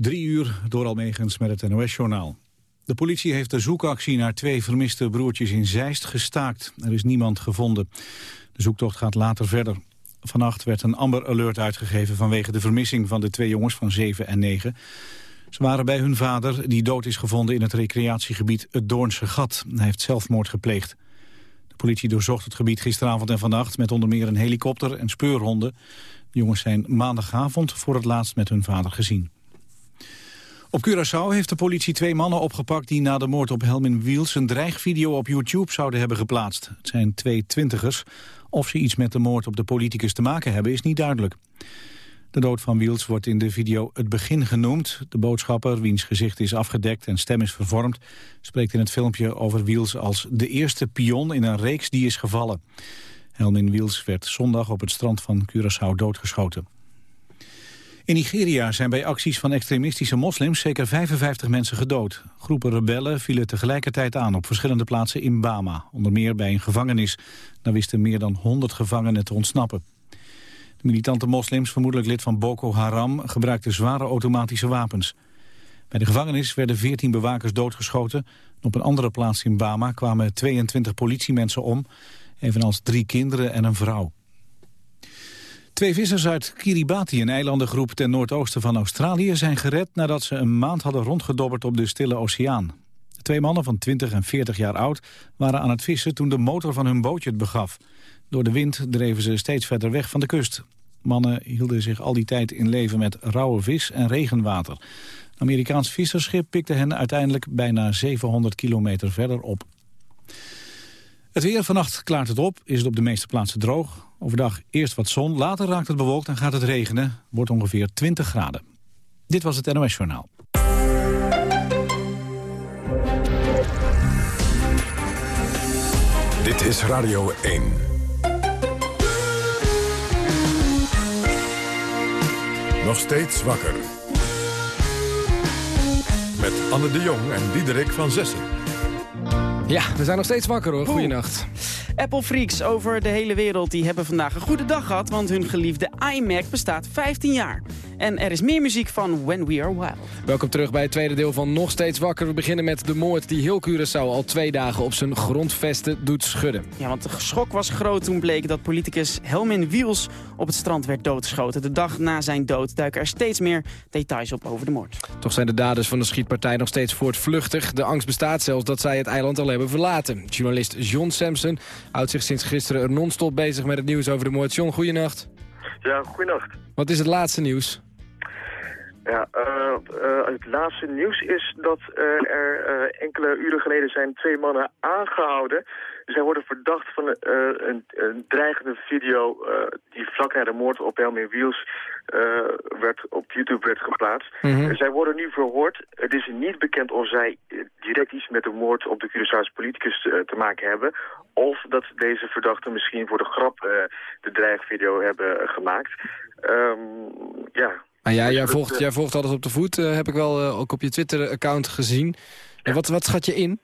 Drie uur door Almegens met het NOS-journaal. De politie heeft de zoekactie naar twee vermiste broertjes in Zeist gestaakt. Er is niemand gevonden. De zoektocht gaat later verder. Vannacht werd een Amber Alert uitgegeven vanwege de vermissing van de twee jongens van 7 en 9. Ze waren bij hun vader, die dood is gevonden in het recreatiegebied Het Doornse Gat. Hij heeft zelfmoord gepleegd. De politie doorzocht het gebied gisteravond en vannacht met onder meer een helikopter en speurhonden. De jongens zijn maandagavond voor het laatst met hun vader gezien. Op Curaçao heeft de politie twee mannen opgepakt... die na de moord op Helmin Wiels een dreigvideo op YouTube zouden hebben geplaatst. Het zijn twee twintigers. Of ze iets met de moord op de politicus te maken hebben, is niet duidelijk. De dood van Wiels wordt in de video het begin genoemd. De boodschapper, wiens gezicht is afgedekt en stem is vervormd... spreekt in het filmpje over Wiels als de eerste pion in een reeks die is gevallen. Helmin Wiels werd zondag op het strand van Curaçao doodgeschoten. In Nigeria zijn bij acties van extremistische moslims zeker 55 mensen gedood. Groepen rebellen vielen tegelijkertijd aan op verschillende plaatsen in Bama. Onder meer bij een gevangenis. Daar wisten meer dan 100 gevangenen te ontsnappen. De militante moslims, vermoedelijk lid van Boko Haram, gebruikten zware automatische wapens. Bij de gevangenis werden 14 bewakers doodgeschoten. Op een andere plaats in Bama kwamen 22 politiemensen om, evenals drie kinderen en een vrouw. Twee vissers uit Kiribati, een eilandengroep ten noordoosten van Australië... zijn gered nadat ze een maand hadden rondgedobberd op de Stille Oceaan. Twee mannen van 20 en 40 jaar oud waren aan het vissen... toen de motor van hun bootje het begaf. Door de wind dreven ze steeds verder weg van de kust. Mannen hielden zich al die tijd in leven met rauwe vis en regenwater. Een Amerikaans visserschip pikte hen uiteindelijk bijna 700 kilometer verder op. Het weer vannacht klaart het op, is het op de meeste plaatsen droog. Overdag eerst wat zon, later raakt het bewolkt en gaat het regenen. Wordt ongeveer 20 graden. Dit was het NOS Journaal. Dit is Radio 1. Nog steeds wakker. Met Anne de Jong en Diederik van Zessen. Ja, we zijn nog steeds wakker hoor. Goeienacht. Apple freaks over de hele wereld die hebben vandaag een goede dag gehad... want hun geliefde iMac bestaat 15 jaar. En er is meer muziek van When We Are Wild. Welkom terug bij het tweede deel van Nog Steeds Wakker. We beginnen met de moord die heel Curaçao al twee dagen op zijn grondvesten doet schudden. Ja, want de schok was groot toen bleek dat politicus Helmin Wiels op het strand werd doodgeschoten. De dag na zijn dood duiken er steeds meer details op over de moord. Toch zijn de daders van de schietpartij nog steeds voortvluchtig. De angst bestaat zelfs dat zij het eiland al hebben verlaten. Journalist John Sampson houdt zich sinds gisteren er non-stop bezig met het nieuws over de moord. John, goeienacht. Ja, goeienacht. Wat is het laatste nieuws? Ja, uh, uh, het laatste nieuws is dat uh, er enkele uren geleden zijn twee mannen aangehouden. Zij worden verdacht van een, een, dreigende video die vlak na de moord op Helmin Wiels werd, op YouTube werd geplaatst. Mhm. Zij worden nu verhoord. Het is niet bekend of zij direct iets met de moord op de Curaçaose politicus te maken hebben. Of dat deze verdachten misschien voor de grap de dreigvideo hebben gemaakt. Um, ja, Ah, ja, jij volgt, jij volgt alles op de voet, uh, heb ik wel uh, ook op je Twitter-account gezien. En wat, wat schat je in?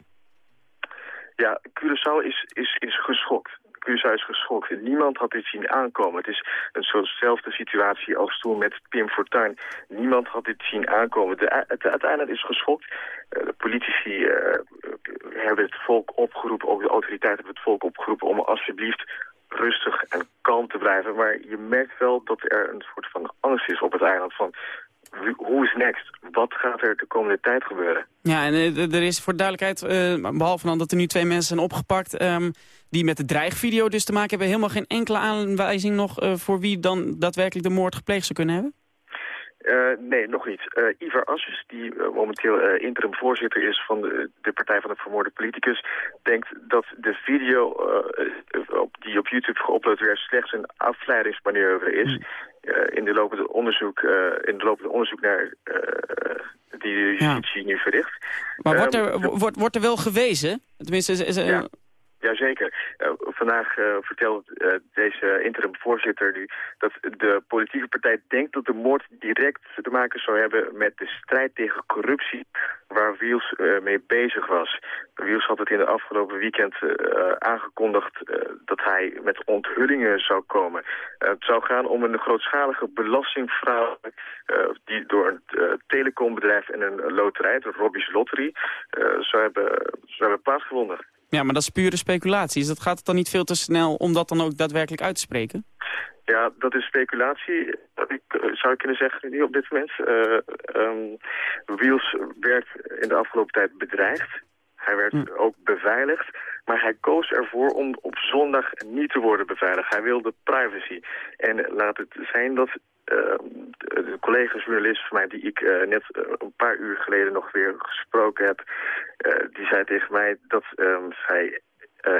Ja, Curaçao is, is, is geschokt. Curaçao is geschokt. Niemand had dit zien aankomen. Het is een soortzelfde situatie als toen met Pim Fortuyn. Niemand had dit zien aankomen. De, het, het eiland is geschokt. De politici hebben het volk opgeroepen, ook de autoriteiten hebben het volk opgeroepen om alsjeblieft rustig en kalm te blijven. Maar je merkt wel dat er een soort van angst is op het eiland van... Hoe is next? Wat gaat er de komende tijd gebeuren? Ja, en er is voor duidelijkheid, uh, behalve dan dat er nu twee mensen zijn opgepakt... Um, die met de dreigvideo dus te maken hebben... helemaal geen enkele aanwijzing nog uh, voor wie dan daadwerkelijk de moord gepleegd zou kunnen hebben? Uh, nee, nog niet. Uh, Ivar Assus, die uh, momenteel interim voorzitter is van de, de, partij van de vermoorde politicus, denkt dat de video op, die op YouTube geüpload werd slechts een afleidingsmanoeuvre is. in de lopende onderzoek, in de lopende onderzoek naar die de justitie ja. nu verricht. Maar wordt er, wordt, wordt er wel gewezen? Tenminste, is, is, ja. Jazeker. Uh, vandaag uh, vertelt uh, deze interim-voorzitter nu dat de politieke partij denkt dat de moord direct te maken zou hebben met de strijd tegen corruptie waar Wiels mee bezig was. Wiels had het in de afgelopen weekend aangekondigd dat hij met onthullingen zou komen. het zou gaan om een grootschalige belastingfraude die door een telecombedrijf en een loterij, de Robbie's Lottery, zou, hebben, zou hebben plaatsgevonden. Ja, maar dat is pure speculatie. Dus dat gaat het dan niet veel te snel om dat dan ook daadwerkelijk uit te spreken? Ja, dat is speculatie, ik, eh, zou ik kunnen zeggen, nu op dit moment. Uh, um, Wiels werd in de afgelopen tijd bedreigd. Hij werd ook beveiligd. Maar hij koos ervoor om op zondag niet te worden beveiligd. Hij wilde privacy. En laat het zijn dat de collega-journalist van mij, die ik uh, net uh, een paar uur geleden nog weer gesproken heb, die zei tegen mij dat um, zij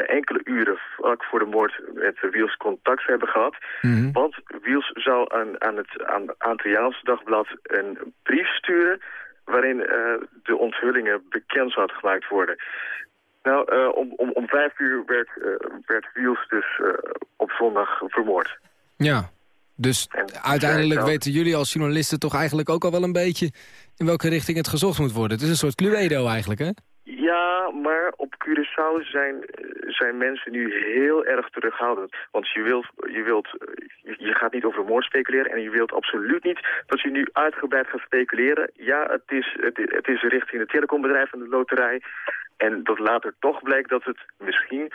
enkele uren vlak voor de moord met Wiels contact hebben gehad. Mm -hmm. Want Wiels zou aan, aan het aan dagblad een brief sturen waarin de onthullingen bekend zouden gemaakt worden. Nou, om, om, om vijf uur werd, werd Wiels dus op zondag vermoord. Ja, dus en, uiteindelijk weten jullie als journalisten toch eigenlijk ook al wel een beetje... in welke richting het gezocht moet worden. Het is een soort Cluedo eigenlijk, hè? Ja, maar op Curaçao zijn, zijn mensen nu heel erg terughoudend. Want je, wilt, je, wilt, je gaat niet over moord speculeren en je wilt absoluut niet dat je nu uitgebreid gaat speculeren. Ja, het is, het, het is richting het telecombedrijf en de loterij. En dat later toch blijkt dat het misschien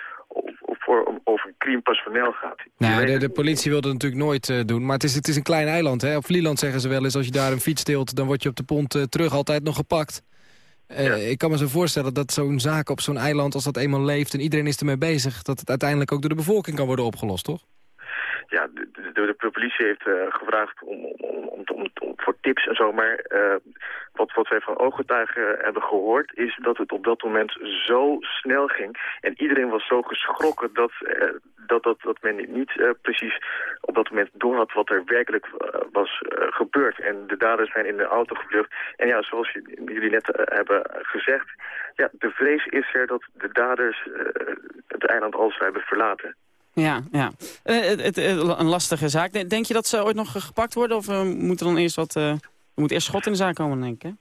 voor, over een crime passionnel gaat. Nee, de, de, politie wil dat natuurlijk nooit uh, doen. Maar het is, het is een klein eiland. Hè? Op Vlieland zeggen ze wel eens... als je daar een fiets steelt, dan word je op de pont uh, terug altijd nog gepakt. Uh, ja. Ik kan me zo voorstellen dat zo'n zaak op zo'n eiland... als dat eenmaal leeft en iedereen is ermee bezig... dat het uiteindelijk ook door de bevolking kan worden opgelost, toch? Ja, de, de, politie heeft uh, gevraagd om, om, om, om, voor tips en zo. Maar uh, wat, wat wij van ooggetuigen hebben gehoord... is dat het op dat moment zo snel ging. En iedereen was zo geschrokken dat, uh, dat, dat, dat men niet precies op dat moment door had... wat er werkelijk was gebeurd. En de daders zijn in de auto gevlucht. En ja, zoals jullie net hebben gezegd... Ja, de vrees is er dat de daders het eiland al hebben verlaten. Ja, ja. Uh, het, het, een lastige zaak. Denk je dat ze ooit nog gepakt worden? Of uh, moet er dan eerst wat... Uh, er moet eerst schot in de zaak komen, denk ik, hè?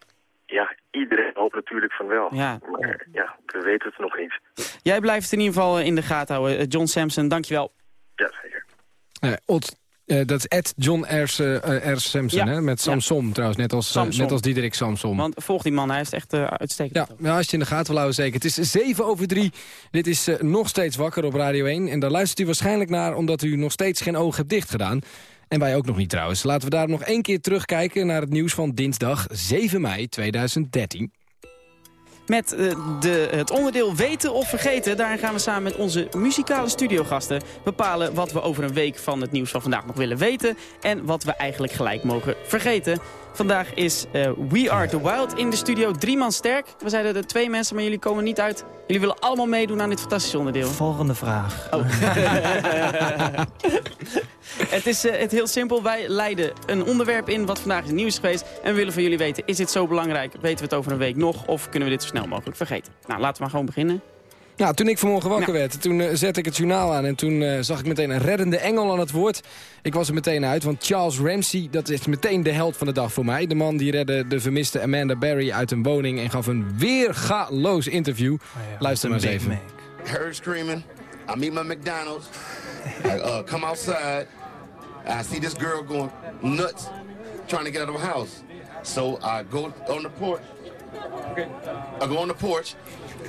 Ja, iedereen hoopt natuurlijk van wel. Ja. Maar ja, we weten het nog niet. Jij blijft in ieder geval in de gaten houden. John Sampson, dankjewel. Ja, zeker. Ot, uh, dat is Ed John R. Uh, R. Samson, ja. hè? met Samson ja. trouwens, net als, uh, net als Diederik Samson. Want volg die man, hij is echt uitstekend. Ja, als je in de gaten wil houden, zeker. Het is 7 over 3. Dit is nog steeds wakker op Radio 1. En daar luistert u waarschijnlijk naar omdat u nog steeds geen oog hebt dichtgedaan. En wij ook nog niet trouwens. Laten we daar nog één keer terugkijken naar het nieuws van dinsdag 7 mei 2013 met uh, de, het onderdeel Weten of Vergeten. Daar gaan we samen met onze muzikale studiogasten bepalen wat we over een week van het nieuws van vandaag nog willen weten. En wat we eigenlijk gelijk mogen vergeten. Vandaag is uh, We Are The Wild in de studio. Drie man sterk. We zeiden er twee mensen, maar jullie komen niet uit. Jullie willen allemaal meedoen aan dit fantastische onderdeel. Volgende vraag. Oh. het is uh, het heel simpel. Wij leiden een onderwerp in wat vandaag in nieuws is geweest. En we willen van jullie weten, is dit zo belangrijk? Weten we het over een week nog? Of kunnen we dit zo snel mogelijk vergeten? Nou, laten we maar gewoon beginnen. Nou, toen ik vanmorgen wakker werd, toen uh, zette ik het journaal aan... en toen uh, zag ik meteen een reddende engel aan het woord. Ik was er meteen uit, want Charles Ramsey, dat is meteen de held van de dag voor mij. De man die redde de vermiste Amanda Barry uit een woning... en gaf een weergaloos interview. Oh ja, Luister maar eens even. I heard screaming. I meet my McDonald's. I uh, come outside. I see this girl going nuts, trying to get out of her house. So I go on the porch. I go on the porch...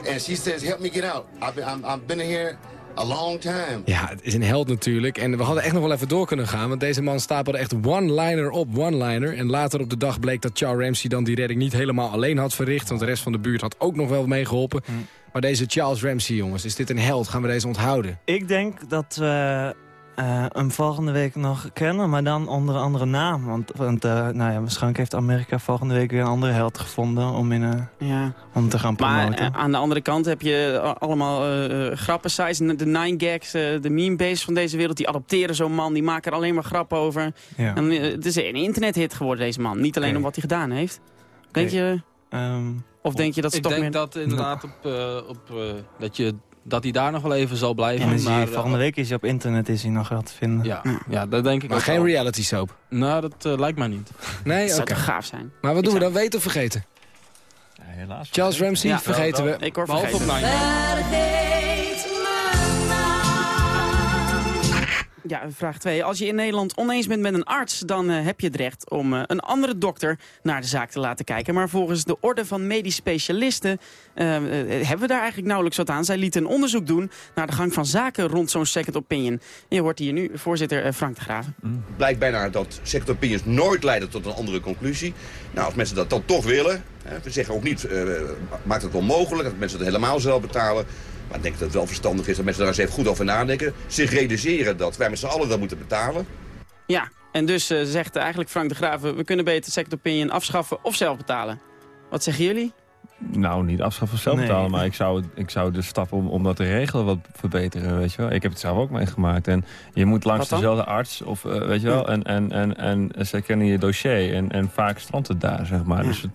And she says, help me get out. I've been, I'm, I've been here a long time. Ja, het is een held natuurlijk. En we hadden echt nog wel even door kunnen gaan. Want deze man stapelde echt one-liner op one-liner. En later op de dag bleek dat Charles Ramsey dan die redding niet helemaal alleen had verricht. Want de rest van de buurt had ook nog wel meegeholpen. Mm. Maar deze Charles Ramsey, jongens, is dit een held? Gaan we deze onthouden? Ik denk dat we uh, hem volgende week nog kennen, maar dan onder een andere naam. Want, want uh, nou ja, waarschijnlijk heeft Amerika volgende week weer een andere held gevonden om, in, uh, ja. om te gaan promoten. Maar aan de andere kant heb je allemaal grappen sites, de nine gags, de meme base van deze wereld. Die adopteren zo'n man, die maken er alleen maar grappen over. Ja. En, het is een internethit geworden, deze man. Niet alleen okay. om wat hij gedaan heeft. Denk okay. je... Um, of denk je dat ze ik toch denk meer... dat inderdaad op, op dat je dat hij daar nog wel even zal blijven. Ja, maar, volgende week is hij op internet is hij nog wel te vinden. Ja, ja dat denk ik Maar geen wel. reality soap? Nou, dat lijkt mij niet. Nee, Dat oké. zou toch gaaf zijn? Maar wat doen we dan? Weten of vergeten? helaas. Charles Ramsey, Ja. vergeten we. Ik hoor Behalve op vergeten. Ja, vraag 2. Als je in Nederland oneens bent met een arts... dan eh, heb je het recht om eh, een andere dokter naar de zaak te laten kijken. Maar volgens de orde van medisch specialisten... eh, hebben we daar eigenlijk nauwelijks wat aan. Zij lieten een onderzoek doen naar de gang van zaken rond zo'n second opinion. En je hoort hier nu voorzitter Frank de Graven. Het blijkt bijna dat second opinions nooit leiden tot een andere conclusie. Nou, als mensen dat dan toch willen, we zeggen ook niet, maakt het onmogelijk dat mensen het helemaal zelf betalen. Maar ik denk dat het wel verstandig is dat mensen daar eens even goed over nadenken. Zich realiseren dat wij met z'n allen dat moeten betalen. Ja, en dus eh, zegt eigenlijk Frank de Graven... we kunnen beter second opinion afschaffen of zelf betalen. Wat zeggen jullie? Nou, niet afschaffen of zelf Nee. betalen, maar ik zou, ik zou de stap om, om dat te regelen wat verbeteren, weet je wel. Ik heb het zelf ook meegemaakt en je moet langs dezelfde arts, of, eh, weet je wel, en, en, en, en ze kennen je dossier en, en vaak strandt het daar, zeg maar. Ja. Dus het,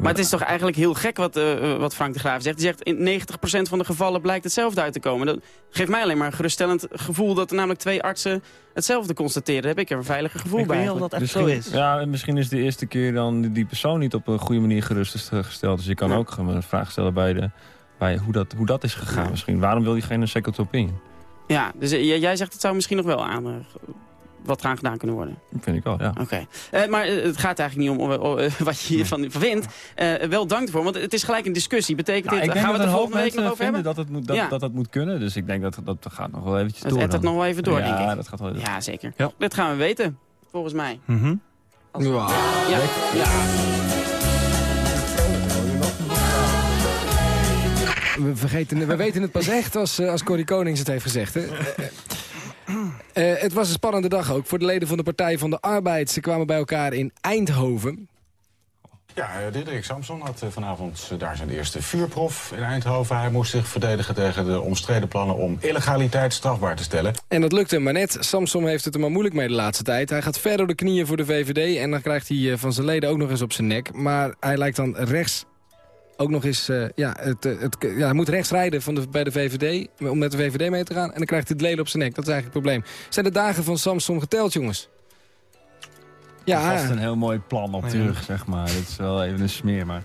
Maar het is toch eigenlijk heel gek wat, eh, wat Frank de Graaf zegt. Hij zegt in 90% van de gevallen blijkt hetzelfde uit te komen. Dat geeft mij alleen maar een geruststellend gevoel dat er namelijk twee artsen hetzelfde constateren. Daar heb ik er een veiliger gevoel Ik bij. weet niet of eigenlijk. dat echt zo is. Ja, en misschien is de eerste keer dan die- persoon niet op een goede manier gerustgesteld. Dus je kan Ja. ook een vraag stellen bij, de, bij hoe, dat, hoe dat is gegaan misschien. Waarom wil je geen second opinion? Ja, dus eh, jij zegt het zou misschien nog wel aan eh, wat gaan gedaan kunnen worden. Dat vind ik wel, ja. Oké. Eh, maar eh, het gaat eigenlijk niet om eh, wat je hiervan vindt. Eh, wel dank ervoor, want het is gelijk een discussie. Betekent Nou, dit, ik denk gaan we dat het er een volgende week nog mensen over vinden hebben? dat het, moet, dat, Ja. dat het moet kunnen. Dus ik denk dat dat gaat nog wel eventjes Het door. het dan. nog wel even door, ja, denk ik. dat gaat wel even Ja, zeker. Ja. Dit gaan we weten, volgens mij. Als- Wow. Ja. ja. We, vergeten, we weten het pas echt als, als Corrie Konings het heeft gezegd. Hè? Eh, het was een spannende dag ook voor de leden van de Partij van de Arbeid. Ze kwamen bij elkaar in Eindhoven. Ja, Diederik Samson had eh, vanavond eh, daar zijn eerste vuurprof in Eindhoven. Hij moest zich verdedigen tegen de omstreden plannen om illegaliteit strafbaar te stellen. En dat lukte hem maar net. Samsom heeft het er maar moeilijk mee de laatste tijd. Hij gaat ver door de knieën voor de VVD en dan krijgt hij van zijn leden ook nog eens op zijn nek. Maar hij lijkt dan rechts ook nog eens... eh, ja, het, eh, het, ja, hij moet rechts rijden van de, bij de VVD om met de VVD mee te gaan. En dan krijgt hij het leden op zijn nek. Dat is eigenlijk het probleem. Zijn de dagen van Samsom geteld, jongens? Ja. Ja, vast een heel mooi plan op Ja. terug, zeg maar. Dat is wel even een smeer, maar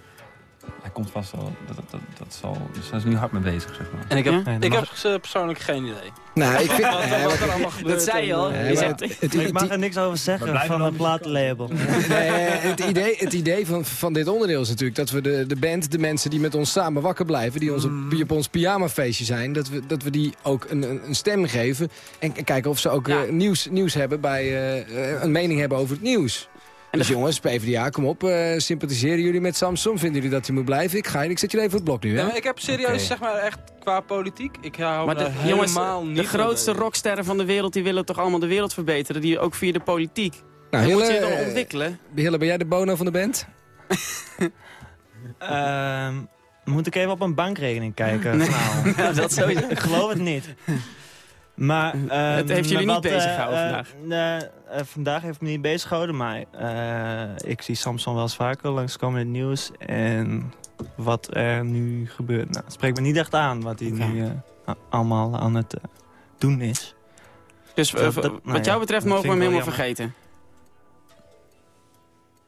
komt vast wel... Dat, dat, dat, dat zal, dus daar is nu hard mee bezig, zeg maar. En ik heb, Ja? Nee, ik dat heb eh, persoonlijk geen idee. nou, ik vind... Wat, nee, wat er maar- allemaal gebeurt. zei je al. en, Je zegt- het, Ik mag het, er niks over zeggen van het platenlabel. Nee, het idee, het idee van, van dit onderdeel is natuurlijk dat we de, de band, de mensen die met ons samen wakker blijven, die, ons op, die op ons pyjamafeestje zijn, dat we, dat we die ook een, een een stem geven. En kijken of ze ook Ja. eh, nieuws, nieuws hebben bij, eh, een mening hebben over het nieuws. En dus jongens, PvdA, kom op. eh, sympathiseren jullie met Samsung? Vinden jullie dat hij moet blijven? Ik ga ik zet jullie even op het blok nu, hè? ik heb serieus, zeg maar, echt qua politiek. Ik hou Maar de, daar jongens, helemaal niet de grootste rocksterren van de wereld... die willen toch allemaal de wereld verbeteren? Die ook via de politiek. Nou, Dan moet je Hille, het eh, ontwikkelen. Hille, ben jij de bono van de band? Ehm, moet ik even op een bankrekening kijken? Nee. Nou, dat sowieso. ik geloof het niet. Maar, ehm, Het heeft jullie niet wat, eh, beziggehouden eh, vandaag? eh, eh, vandaag heeft me niet bezig gehouden, maar eh, ik zie Samson wel eens vaker langskomen in het nieuws. En wat er nu gebeurt, nou, het spreekt me niet echt aan wat hij nu eh, allemaal aan het doen is. Dus Dat- v- dat- nou wat ja, jou betreft mogen we hem helemaal vergeten.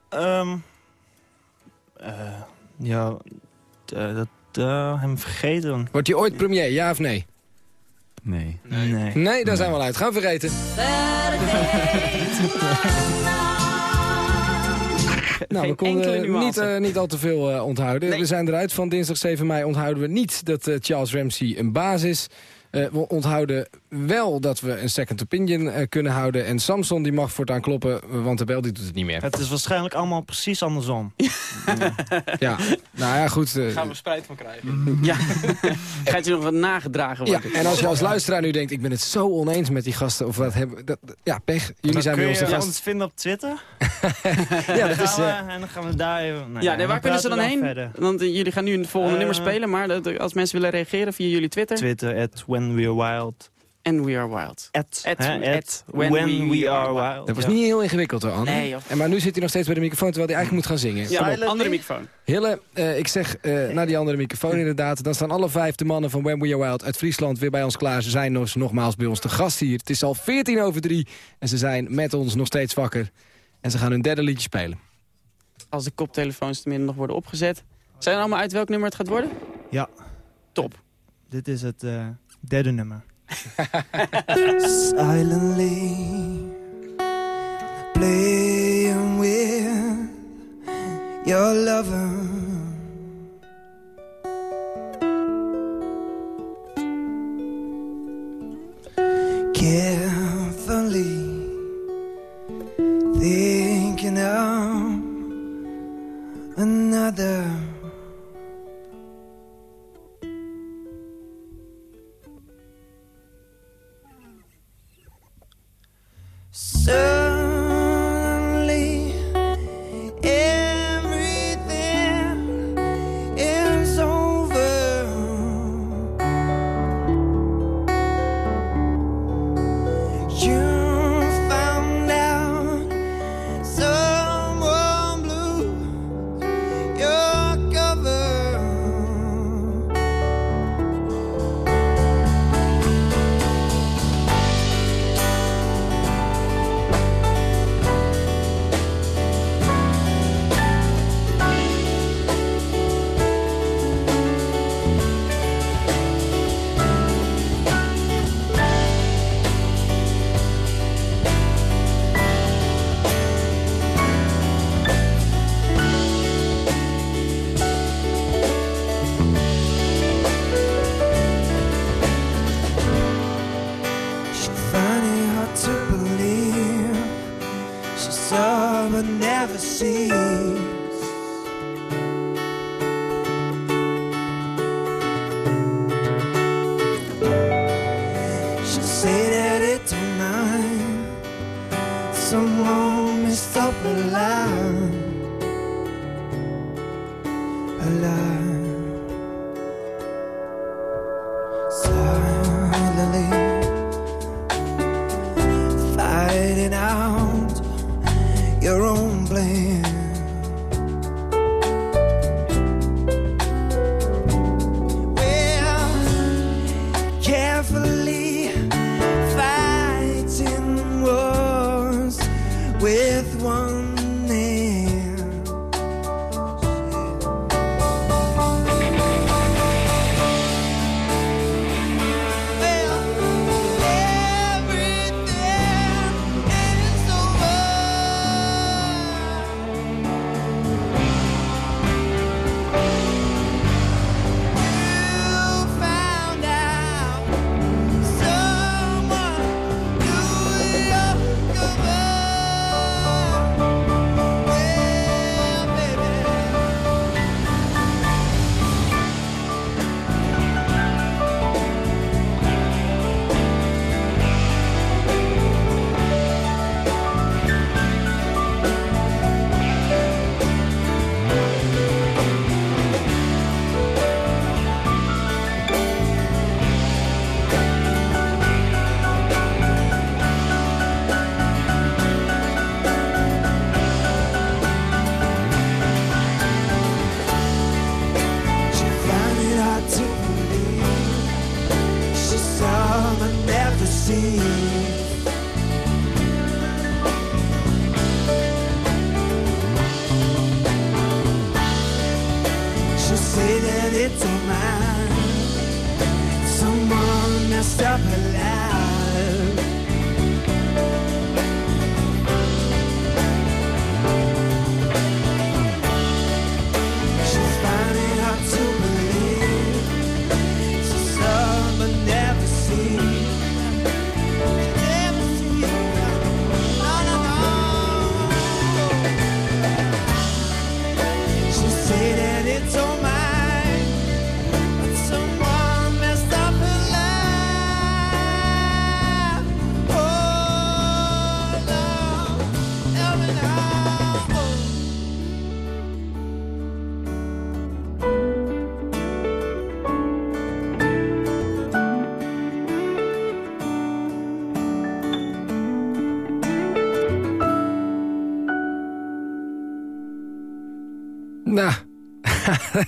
Ehm eh, ja, dat hem vergeten. Wordt hij ooit premier, ja of nee? Nee. Nee. Nee, daar zijn we al uit. Gaan vergeten. Nou, we konden niet, eh, niet al te veel eh, onthouden. Nee. We zijn eruit van dinsdag 7 mei. Onthouden we niet dat eh, Charles Ramsey een baas is. Eh, we onthouden wel dat we een second opinion eh, kunnen houden. En Samson die mag voortaan kloppen, want de bel die doet het niet meer. Het is waarschijnlijk allemaal precies andersom. Ja, nou ja, goed. eh, Daar gaan we spijt van krijgen. Ja. Gaat je nog wat nagedragen ja, worden? en als je als luisteraar nu denkt, ik ben het zo oneens met die gasten. Of wat hebben, dat, ja, pech. Jullie Dan zijn bij kun ons je de gast. ons vinden op Twitter. Ja, dat Dan is... gaan we- eh, en dan gaan we daar even... nou Ja, ja, nee, waar kunnen ze dan heen? verder. Want jullie gaan nu het volgende nummer spelen. Maar dat- als mensen willen reageren via jullie Twitter. Twitter, at When We Are Wild. And We Are Wild. At, At- When We Are Wild. Dat was Ja. niet heel ingewikkeld hoor, Anne. Nee, en maar nu zit hij nog steeds bij de microfoon, terwijl hij eigenlijk moet gaan zingen. Ja, Kom op. andere microfoon. Hille, eh, ik zeg eh, naar die andere microfoon inderdaad. Dan staan alle vijf de mannen van When We Are Wild uit Friesland weer bij ons klaar. Ze zijn nog, nogmaals bij ons te gast hier. Het is al 14 over 3 en ze zijn met ons nog steeds wakker. En ze gaan hun derde liedje spelen. Als de koptelefoons tenminste nog worden opgezet. Zijn er allemaal uit welk nummer het gaat worden? Ja. Top. Dit is het eh, derde nummer. Silently playing with your lover.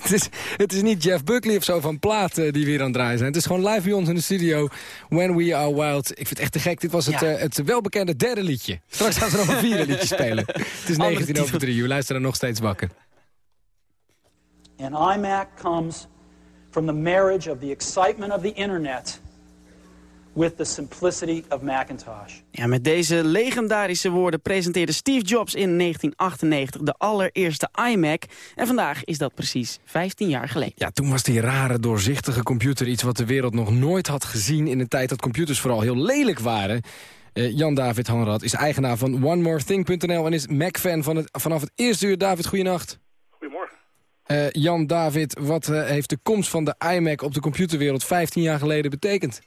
Het, is, het is niet Jeff Buckley of zo van platen die weer aan het draaien zijn. Het is gewoon live bij ons in de studio. When We Are Wild. Ik vind het echt te gek. Dit was het, Ja. eh, het welbekende derde liedje. Straks gaan ze nog een vierde liedje spelen. Het is 19 over 3 uur. Luister er nog steeds wakker. And iMac comes from the marriage of the excitement of the internet with the simplicity of Macintosh. Ja, met deze legendarische woorden presenteerde Steve Jobs in 1998 de allereerste iMac. En vandaag is dat precies 15 jaar geleden. Ja, toen was die rare, doorzichtige computer iets wat de wereld nog nooit had gezien... in een tijd dat computers vooral heel lelijk waren. Eh, Jan-David Hanrad is eigenaar van OneMoreThing.nl... en is Mac-fan van het, vanaf het eerste uur. David, goeienacht. Goedemorgen. Eh, Jan-David, wat eh, heeft de komst van de iMac op de computerwereld 15 jaar geleden betekend?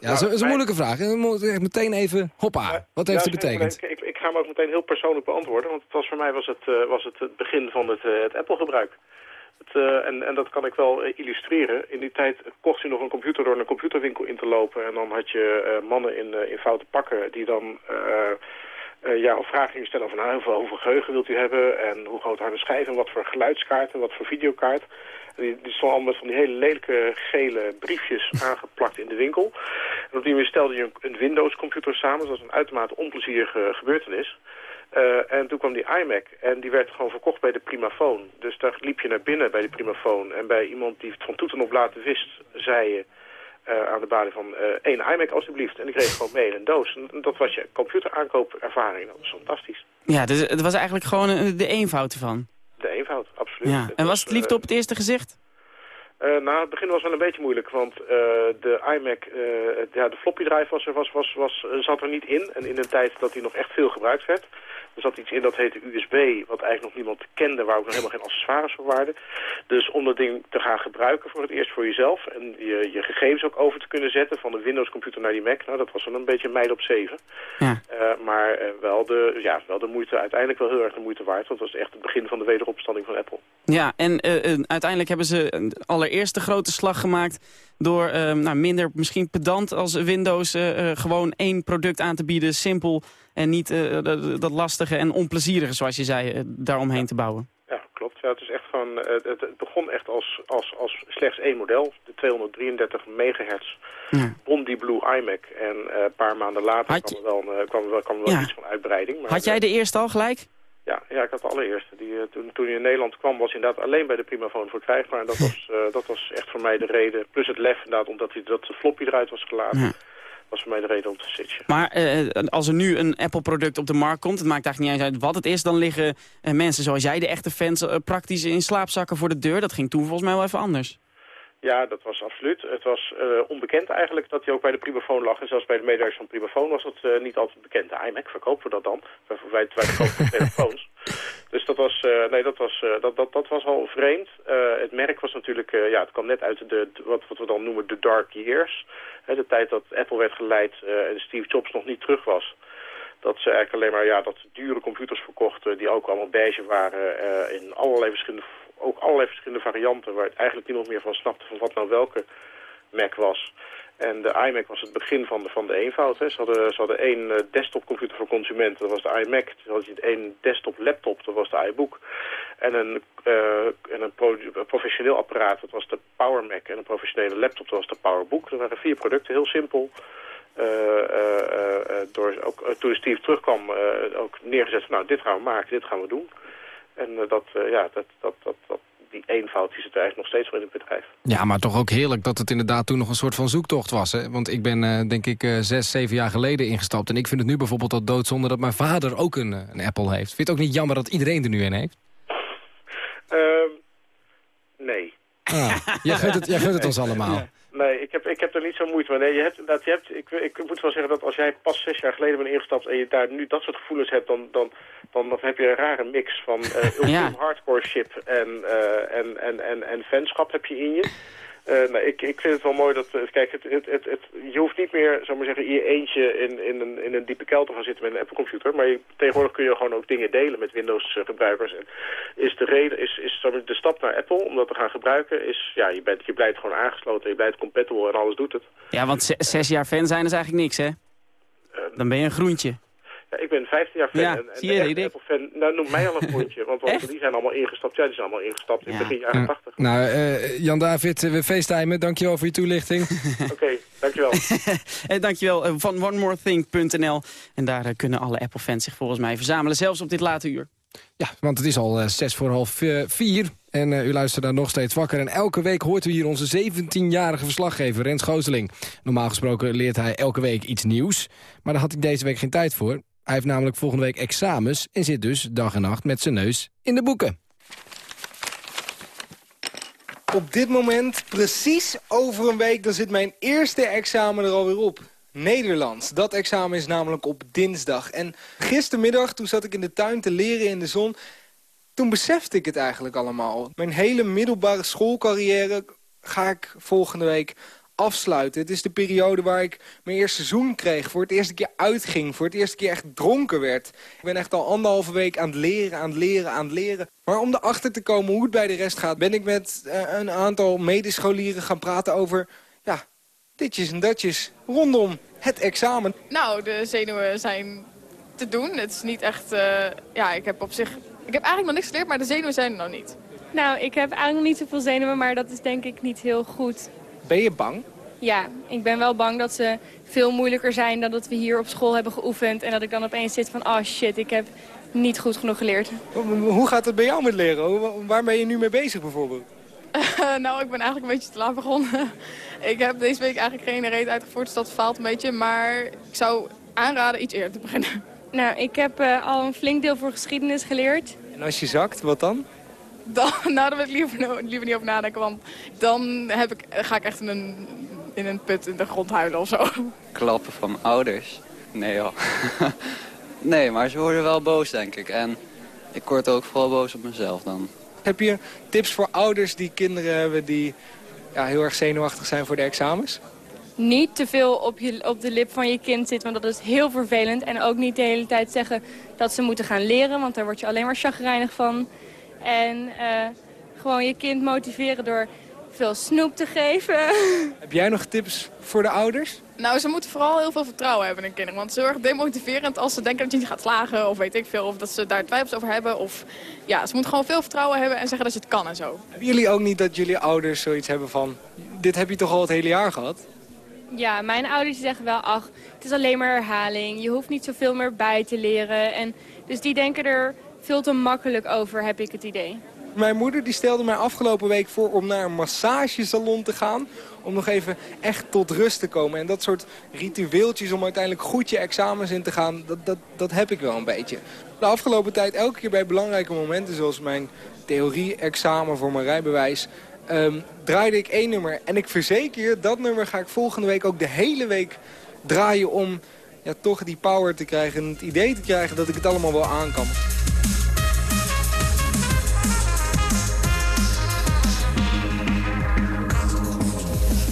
Ja, nou, dat is- een moeilijke vraag. En dan moet ik meteen even, hoppa, wat heeft het betekend? Ik, ik ga hem ook meteen heel persoonlijk beantwoorden, want het was, voor mij was het, eh, was het het begin van het, eh, het Apple-gebruik. Het, eh, en, en dat kan ik wel illustreren. In die tijd kocht u nog een computer door een computerwinkel in te lopen. En dan had je mannen in, in foute pakken die dan ja, of vragen gingen stellen van nou, hoeveel, hoeveel geheugen wilt u hebben en hoe groot harde schijf en wat voor geluidskaart en wat voor videokaart. Die, die stonden allemaal met van die hele lelijke gele briefjes aangeplakt in de winkel. En op die manier stelde je een, een Windows-computer samen. Dat was een uitermate onplezierige gebeurtenis. Eh, en toen kwam die iMac en die werd gewoon verkocht bij de Primafoon. Dus daar liep je naar binnen bij de Primafoon. En bij iemand die het van toeten op laten wist, zei je eh, aan de balie van eh, één iMac alsjeblieft. En die kreeg gewoon mee in een doos. En dat was je computeraankoopervaring. Dat was fantastisch. Ja, dus het was eigenlijk gewoon de eenvoud ervan. De eenvoud, absoluut. Ja. En was het liefde op het eerste gezicht? Eh, nou, het begin was wel een beetje moeilijk, want eh, de iMac, eh, ja, de floppy drive was er, was, was, was, eh, zat er niet in. En in een tijd dat die nog echt veel gebruikt werd. Er zat iets in dat heette USB, wat eigenlijk nog niemand kende, waar ook nog helemaal geen accessoires voor waren. Dus om dat ding te gaan gebruiken voor het eerst voor jezelf en je, je gegevens ook over te kunnen zetten van de Windows computer naar die Mac, nou dat was wel een beetje een mijl op zeven. Ja. Eh, maar eh, wel, de, ja, wel de moeite, uiteindelijk wel heel erg de moeite waard, want dat was echt het begin van de wederopstanding van Apple. Ja, en eh, uiteindelijk hebben ze een allereerste grote slag gemaakt... door nou, minder misschien pedant als Windows gewoon één product aan te bieden. Simpel en niet eh, dat, dat lastige en onplezierige, zoals je zei, eh, daaromheen te bouwen. Ja, klopt. Ja, het, is echt van, eh, het, het begon echt als, als, als slechts één model, de 233 megahertz Bondi Blue iMac. En eh, een paar maanden later Had kwam er wel, een, eh, kwam er wel, kwam er wel Ja. iets van uitbreiding. Maar, Had jij de eerste al gelijk? Ja, ja, ik had de allereerste. Die, eh, toen, toen hij in Nederland kwam was hij inderdaad alleen bij de Primafoon verkrijgbaar. En dat was, eh, dat was echt voor mij de reden. Plus het lef inderdaad, omdat hij, dat de floppy eruit was gelaten. Ja. Was voor mij de reden om te switchen. Maar eh, als er nu een Apple-product op de markt komt... het maakt eigenlijk niet uit wat het is... dan liggen eh, mensen zoals jij, de echte fans, eh, praktisch in slaapzakken voor de deur. Dat ging toen volgens mij wel even anders. Ja, dat was absoluut. Het was eh, onbekend eigenlijk dat hij ook bij de Primafoon lag. En zelfs bij de medewerkers van Primafoon was dat eh, niet altijd bekend. De iMac verkopen we dat dan. Wij, wij, wij verkopen telefoons. Dus dat was, eh, nee, dat was, dat, dat, dat was al vreemd. Het merk was natuurlijk, ja, het kwam net uit de, wat, wat we dan noemen de dark years. Hè, de tijd dat Apple werd geleid en Steve Jobs nog niet terug was. Dat ze eigenlijk alleen maar ja, dat dure computers verkochten die ook allemaal beige waren in allerlei verschillende, ook allerlei verschillende varianten waar eigenlijk niemand meer van snapte van wat nou welke Mac was. En de iMac was het begin van de, van de eenvoud. Hè. Ze, hadden, ze hadden één eh, desktopcomputer voor consumenten, dat was de iMac. Toen had je één desktop laptop, dat was de iBook. En een, eh, en een pro- professioneel apparaat, dat was de Power Mac. En een professionele laptop, dat was de PowerBook. Er waren vier producten, heel simpel. Eh, eh, door, ook, toen Steve terugkwam, ook neergezet nou, dit gaan we maken, dit gaan we doen. En eh, dat, eh, ja, dat, dat, dat, dat, die eenvoud die zit er eigenlijk nog steeds wel in het bedrijf. Ja, maar toch ook heerlijk dat het inderdaad toen nog een soort van zoektocht was. Hè? Want ik ben eh, denk ik zes, zeven jaar geleden ingestapt. En ik vind het nu bijvoorbeeld al doodzonde dat mijn vader ook een, een Apple heeft. Vind je het ook niet jammer dat iedereen er nu een heeft? Ehm, nee. Ah, jij, gunt het, jij gunt het ons allemaal. Nee, ik heb, ik heb er niet zo moeite mee. Nee, je hebt, inderdaad, je hebt, ik, ik moet wel zeggen dat als jij pas zes jaar geleden bent ingestapt... en je daar nu dat soort gevoelens hebt... dan, dan, dan, dan heb je een rare mix van ultiem hardcore ship en, eh, en, en, en, en fanschap heb je in je. Eh, nou, ik, ik vind het wel mooi dat... eh, kijk, het, het, het, het, je hoeft niet meer, zou maar zeggen, in je eentje in, in, een, in een diepe kelder te gaan zitten met een Apple-computer. Maar je, tegenwoordig kun je gewoon ook dingen delen met Windows-gebruikers. En is de reden, is, is maar, de stap naar Apple om dat te gaan gebruiken, is... Ja, je, bent, je blijft gewoon aangesloten, je blijft compatible en alles doet het. Ja, want ze- zes jaar fan zijn is eigenlijk niks, hè? Dan ben je een groentje. Ja, ik ben 15 jaar fan. Ja, en, en zie je? Apple-fan, nou, noem mij al een rondje. Want, want die zijn allemaal ingestapt. Ja, die zijn allemaal ingestapt in begin jaren 80. Nou, eh, Jan-David, eh, we facetimen. Dankjewel voor je toelichting. Oké, dankjewel. En dankjewel eh, van onemorething.nl. En daar eh, kunnen alle Apple-fans zich volgens mij verzamelen. Zelfs op dit late uur. Ja, want het is al eh, zes voor half eh, vier. En eh, u luistert daar nog steeds wakker. En elke week hoort u hier onze 17-jarige verslaggever Rens Gooseling. Normaal gesproken leert hij elke week iets nieuws. Maar daar had ik deze week geen tijd voor. Hij heeft namelijk volgende week examens... en zit dus dag en nacht met zijn neus in de boeken. Op dit moment, precies over een week, dan zit mijn eerste examen er alweer op. Nederlands. Dat examen is namelijk op dinsdag. En gistermiddag, toen zat ik in de tuin te leren in de zon... toen besefte ik het eigenlijk allemaal. Mijn hele middelbare schoolcarrière ga ik volgende week afsluiten. Het is de periode waar ik mijn eerste seizoen kreeg. Voor het eerste keer uitging. Voor het eerste keer echt dronken werd. Ik ben echt al anderhalve week aan het leren, aan het leren, aan het leren. Maar om erachter te komen hoe het bij de rest gaat... ben ik met eh, een aantal medescholieren gaan praten over... ja, ditjes en datjes rondom het examen. Nou, de zenuwen zijn te doen. Het is niet echt... eh, ja, ik heb op zich... Ik heb eigenlijk nog niks geleerd, maar de zenuwen zijn er nog niet. Nou, ik heb eigenlijk nog niet zoveel zenuwen, maar dat is denk ik niet heel goed. Ben je bang? Ja, ik ben wel bang dat ze veel moeilijker zijn dan dat we hier op school hebben geoefend. En dat ik dan opeens zit van, oh shit, ik heb niet goed genoeg geleerd. Hoe gaat het bij jou met leren? Waar ben je nu mee bezig bijvoorbeeld? nou, ik ben eigenlijk een beetje te laat begonnen. ik heb deze week eigenlijk geen reet uitgevoerd, dus dat faalt een beetje. Maar ik zou aanraden iets eerder te beginnen. Nou, ik heb eh, al een flink deel voor geschiedenis geleerd. En als je zakt, wat dan? Dan, nou, daar wil ik liever, niet over nadenken, want dan heb ik, ga ik echt in een, in een put in de grond huilen of zo. klappen van ouders. Nee joh. nee, maar ze worden wel boos denk ik. En ik word ook vooral boos op mezelf dan. Heb je tips voor ouders die kinderen hebben die ja, heel erg zenuwachtig zijn voor de examens? Niet te veel op, je, op de lip van je kind zitten, want dat is heel vervelend. En ook niet de hele tijd zeggen dat ze moeten gaan leren, want daar word je alleen maar chagrijnig van. En eh, gewoon je kind motiveren door veel snoep te geven. Heb jij nog tips voor de ouders? Nou, ze moeten vooral heel veel vertrouwen hebben in hun kinderen. Want het is heel erg demotiverend als ze denken dat je niet gaat slagen of weet ik veel. Of dat ze daar twijfels over hebben. Of ja, ze moeten gewoon veel vertrouwen hebben en zeggen dat je het kan en zo. Hebben jullie ook niet dat jullie ouders zoiets hebben van... dit heb je toch al het hele jaar gehad? Ja, mijn ouders zeggen wel, ach, het is alleen maar herhaling. Je hoeft niet zoveel meer bij te leren. En, dus die denken er veel te makkelijk over, heb ik het idee. Mijn moeder die stelde mij afgelopen week voor om naar een massagesalon te gaan. Om nog even echt tot rust te komen. En dat soort ritueeltjes om uiteindelijk goed je examens in te gaan, dat, dat, dat heb ik wel een beetje. De afgelopen tijd elke keer bij belangrijke momenten, zoals mijn theorie-examen voor mijn rijbewijs... ehm, draaide ik één nummer. En ik verzeker je, dat nummer ga ik volgende week ook de hele week draaien om ja, toch die power te krijgen. En het idee te krijgen dat ik het allemaal wel aan kan.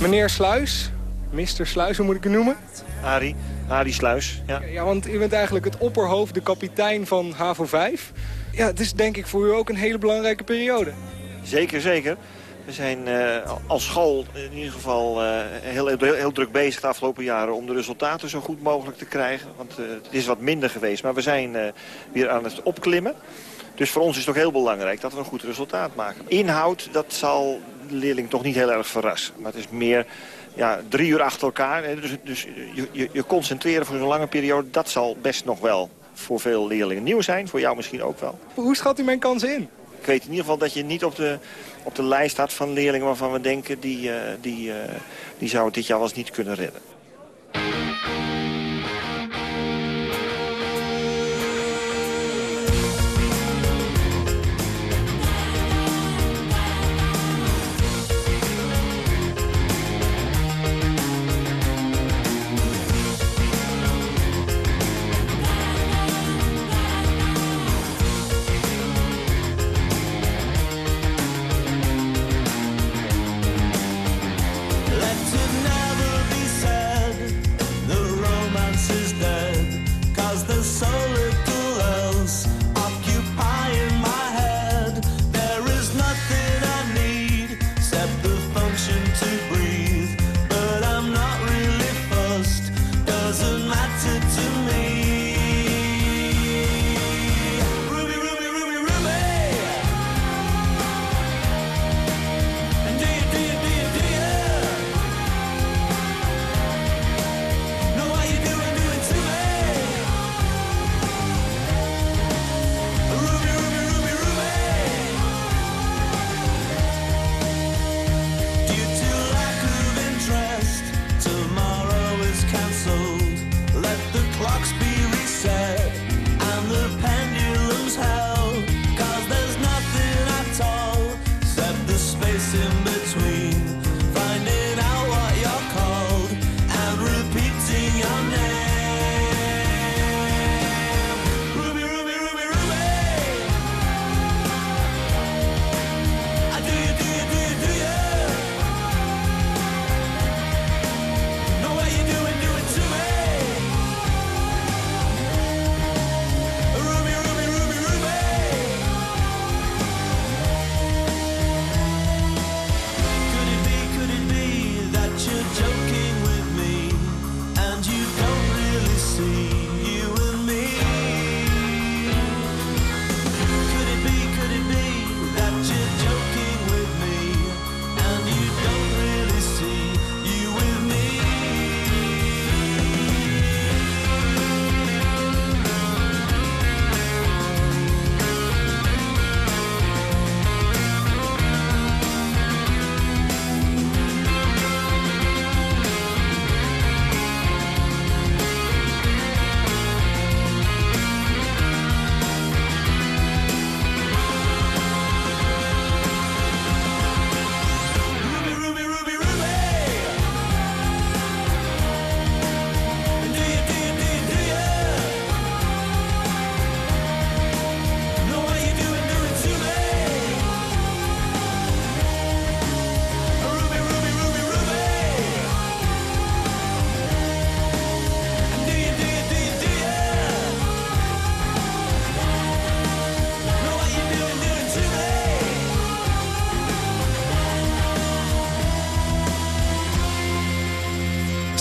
Meneer Sluis, Mr. Sluis, hoe moet ik u noemen? Arie, Arie Sluis, ja. Ja, want u bent eigenlijk het opperhoofd, de kapitein van HAVO 5. Ja, het is denk ik voor u ook een hele belangrijke periode. Zeker, zeker. We zijn eh, als school in ieder geval eh, heel, heel, heel druk bezig de afgelopen jaren... om de resultaten zo goed mogelijk te krijgen. Want eh, het is wat minder geweest, maar we zijn weer aan het opklimmen. Dus voor ons is het ook heel belangrijk dat we een goed resultaat maken. Inhoud, dat zal de leerling toch niet heel erg verrassen. Maar het is meer ja, drie uur achter elkaar. Dus dus je, je, je concentreren voor zo'n lange periode... dat zal best nog wel voor veel leerlingen nieuw zijn. Voor jou misschien ook wel. Hoe schat u mijn kansen in? Ik weet in ieder geval dat je niet op de, op de lijst staat van leerlingen waarvan we denken... die, eh, die, eh, die zou dit jaar wel eens niet kunnen redden.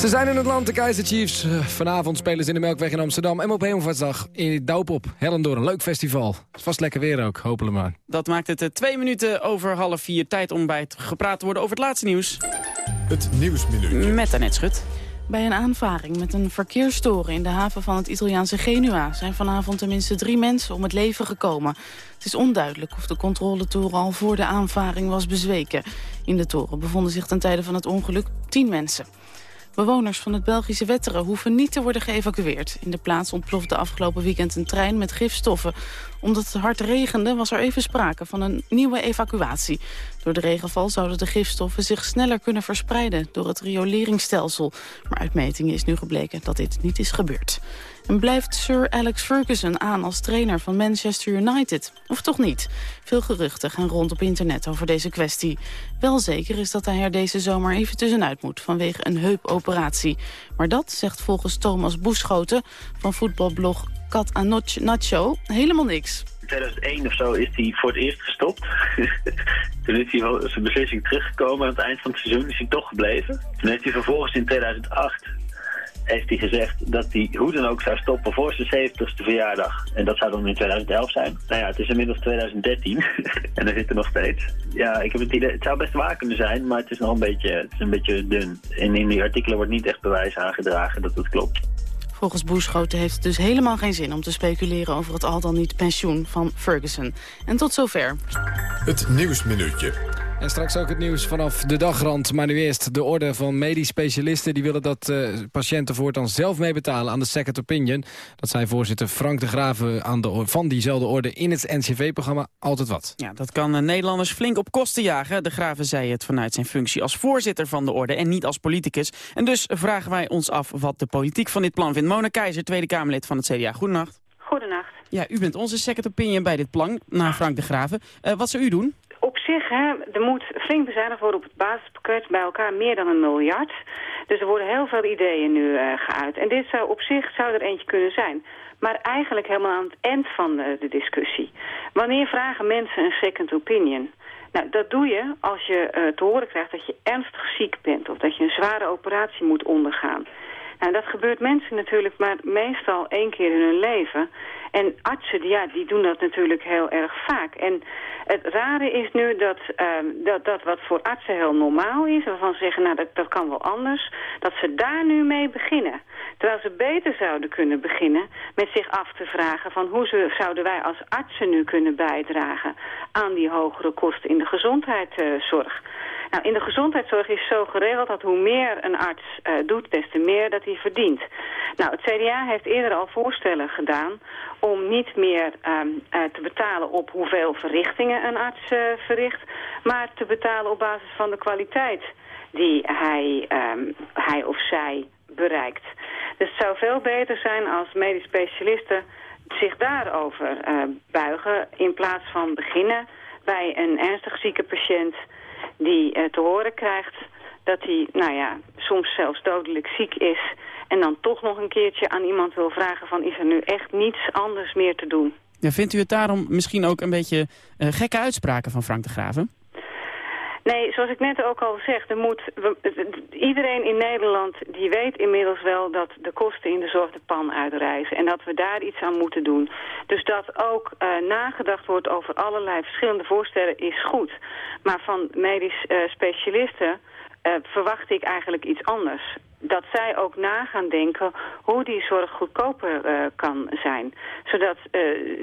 Ze zijn in het land, de Kaiser Chiefs. Eh, Vanavond spelen ze in de Melkweg in Amsterdam. En op Hemelvaartsdag in Doupop, Hellendoor. Een leuk festival. Is vast lekker weer ook, hopelijk maar. Dat maakt het eh, twee minuten over half vier. Tijd om bij het gepraat te worden over het laatste nieuws. Het Nieuwsminuutje. Met Annette Schut. Bij een aanvaring met een verkeerstoren in de haven van het Italiaanse Genua... zijn vanavond tenminste drie mensen om het leven gekomen. Het is onduidelijk of de controletoren al voor de aanvaring was bezweken. In de toren bevonden zich ten tijde van het ongeluk tien mensen. Bewoners van het Belgische Wetteren hoeven niet te worden geëvacueerd. In de plaats ontplofte afgelopen weekend een trein met gifstoffen. Omdat het hard regende was er even sprake van een nieuwe evacuatie. Door de regenval zouden de gifstoffen zich sneller kunnen verspreiden... door het rioleringsstelsel. Maar uit metingen is nu gebleken dat dit niet is gebeurd. En blijft Sir Alex Ferguson aan als trainer van Manchester United? Of toch niet? Veel geruchten gaan rond op internet over deze kwestie. Wel zeker is dat hij er deze zomer even tussenuit moet vanwege een heupoperatie. Maar dat zegt volgens Thomas Boeschoten van voetbalblog Cat Nacho helemaal niks. In 2001 of zo is hij voor het eerst gestopt. Toen is hij zijn beslissing teruggekomen. Aan het eind van het seizoen is hij toch gebleven. Toen heeft hij vervolgens in 2008 heeft hij gezegd dat hij hoe dan ook zou stoppen voor zijn 70ste verjaardag. En dat zou dan in 2011 zijn. Nou ja, het is inmiddels 2013 en er zit er nog steeds. Ja, ik heb het idee, het zou best waar kunnen zijn, maar het is nog een beetje, het is een beetje dun. En in die artikelen wordt niet echt bewijs aangedragen dat het klopt. Volgens Boeschoten heeft het dus helemaal geen zin om te speculeren over het al dan niet pensioen van Ferguson. En tot zover. Het Nieuwsminuutje. En straks ook het nieuws vanaf de dagrand. Maar nu eerst de orde van medisch specialisten. Die willen dat uh, patiënten voortaan zelf meebetalen aan de second opinion. Dat zei voorzitter Frank de Graven aan de, van diezelfde orde in het NCV-programma Altijd Wat. Ja, dat kan uh, Nederlanders flink op kosten jagen. De Graven zei het vanuit zijn functie als voorzitter van de orde en niet als politicus. En dus vragen wij ons af wat de politiek van dit plan vindt. Mona Keizer, Tweede Kamerlid van het CDA. Goedenacht. Goedenacht. Ja, u bent onze second opinion bij dit plan, naar Frank de Graven. Uh, wat zou u doen? Zich, hè, er moet flink bezuinigd worden op het basispakket bij elkaar meer dan een miljard. Dus er worden heel veel ideeën nu uh, geuit. En dit zou op zich zou er eentje kunnen zijn. Maar eigenlijk helemaal aan het eind van de, de discussie. Wanneer vragen mensen een second opinion? Nou, dat doe je als je uh, te horen krijgt dat je ernstig ziek bent... of dat je een zware operatie moet ondergaan. Nou, dat gebeurt mensen natuurlijk maar meestal één keer in hun leven. En artsen, ja, die doen dat natuurlijk heel erg vaak. En het rare is nu dat, uh, dat, dat wat voor artsen heel normaal is... waarvan ze zeggen, nou, dat, dat kan wel anders... dat ze daar nu mee beginnen. Terwijl ze beter zouden kunnen beginnen met zich af te vragen... van hoe ze, zouden wij als artsen nu kunnen bijdragen... aan die hogere kosten in de gezondheidszorg... Nou, in de gezondheidszorg is zo geregeld dat hoe meer een arts uh, doet, des te meer dat hij verdient. Nou, het CDA heeft eerder al voorstellen gedaan om niet meer um, uh, te betalen op hoeveel verrichtingen een arts uh, verricht, maar te betalen op basis van de kwaliteit die hij, um, hij of zij bereikt. Dus het zou veel beter zijn als medisch specialisten zich daarover buigen in plaats van beginnen bij een ernstig zieke patiënt die uh, te horen krijgt dat hij, nou ja, soms zelfs dodelijk ziek is... en dan toch nog een keertje aan iemand wil vragen van... is er nu echt niets anders meer te doen? Ja, vindt u het daarom misschien ook een beetje uh, gekke uitspraken van Frank de Graven? Nee, zoals ik net ook al zeg, er moet, iedereen in Nederland die weet inmiddels wel dat de kosten in de zorg de pan uitreizen. En dat we daar iets aan moeten doen. Dus dat ook uh, nagedacht wordt over allerlei verschillende voorstellen is goed. Maar van medisch uh, specialisten uh, verwacht ik eigenlijk iets anders dat zij ook na gaan denken hoe die zorg goedkoper kan zijn. Zodat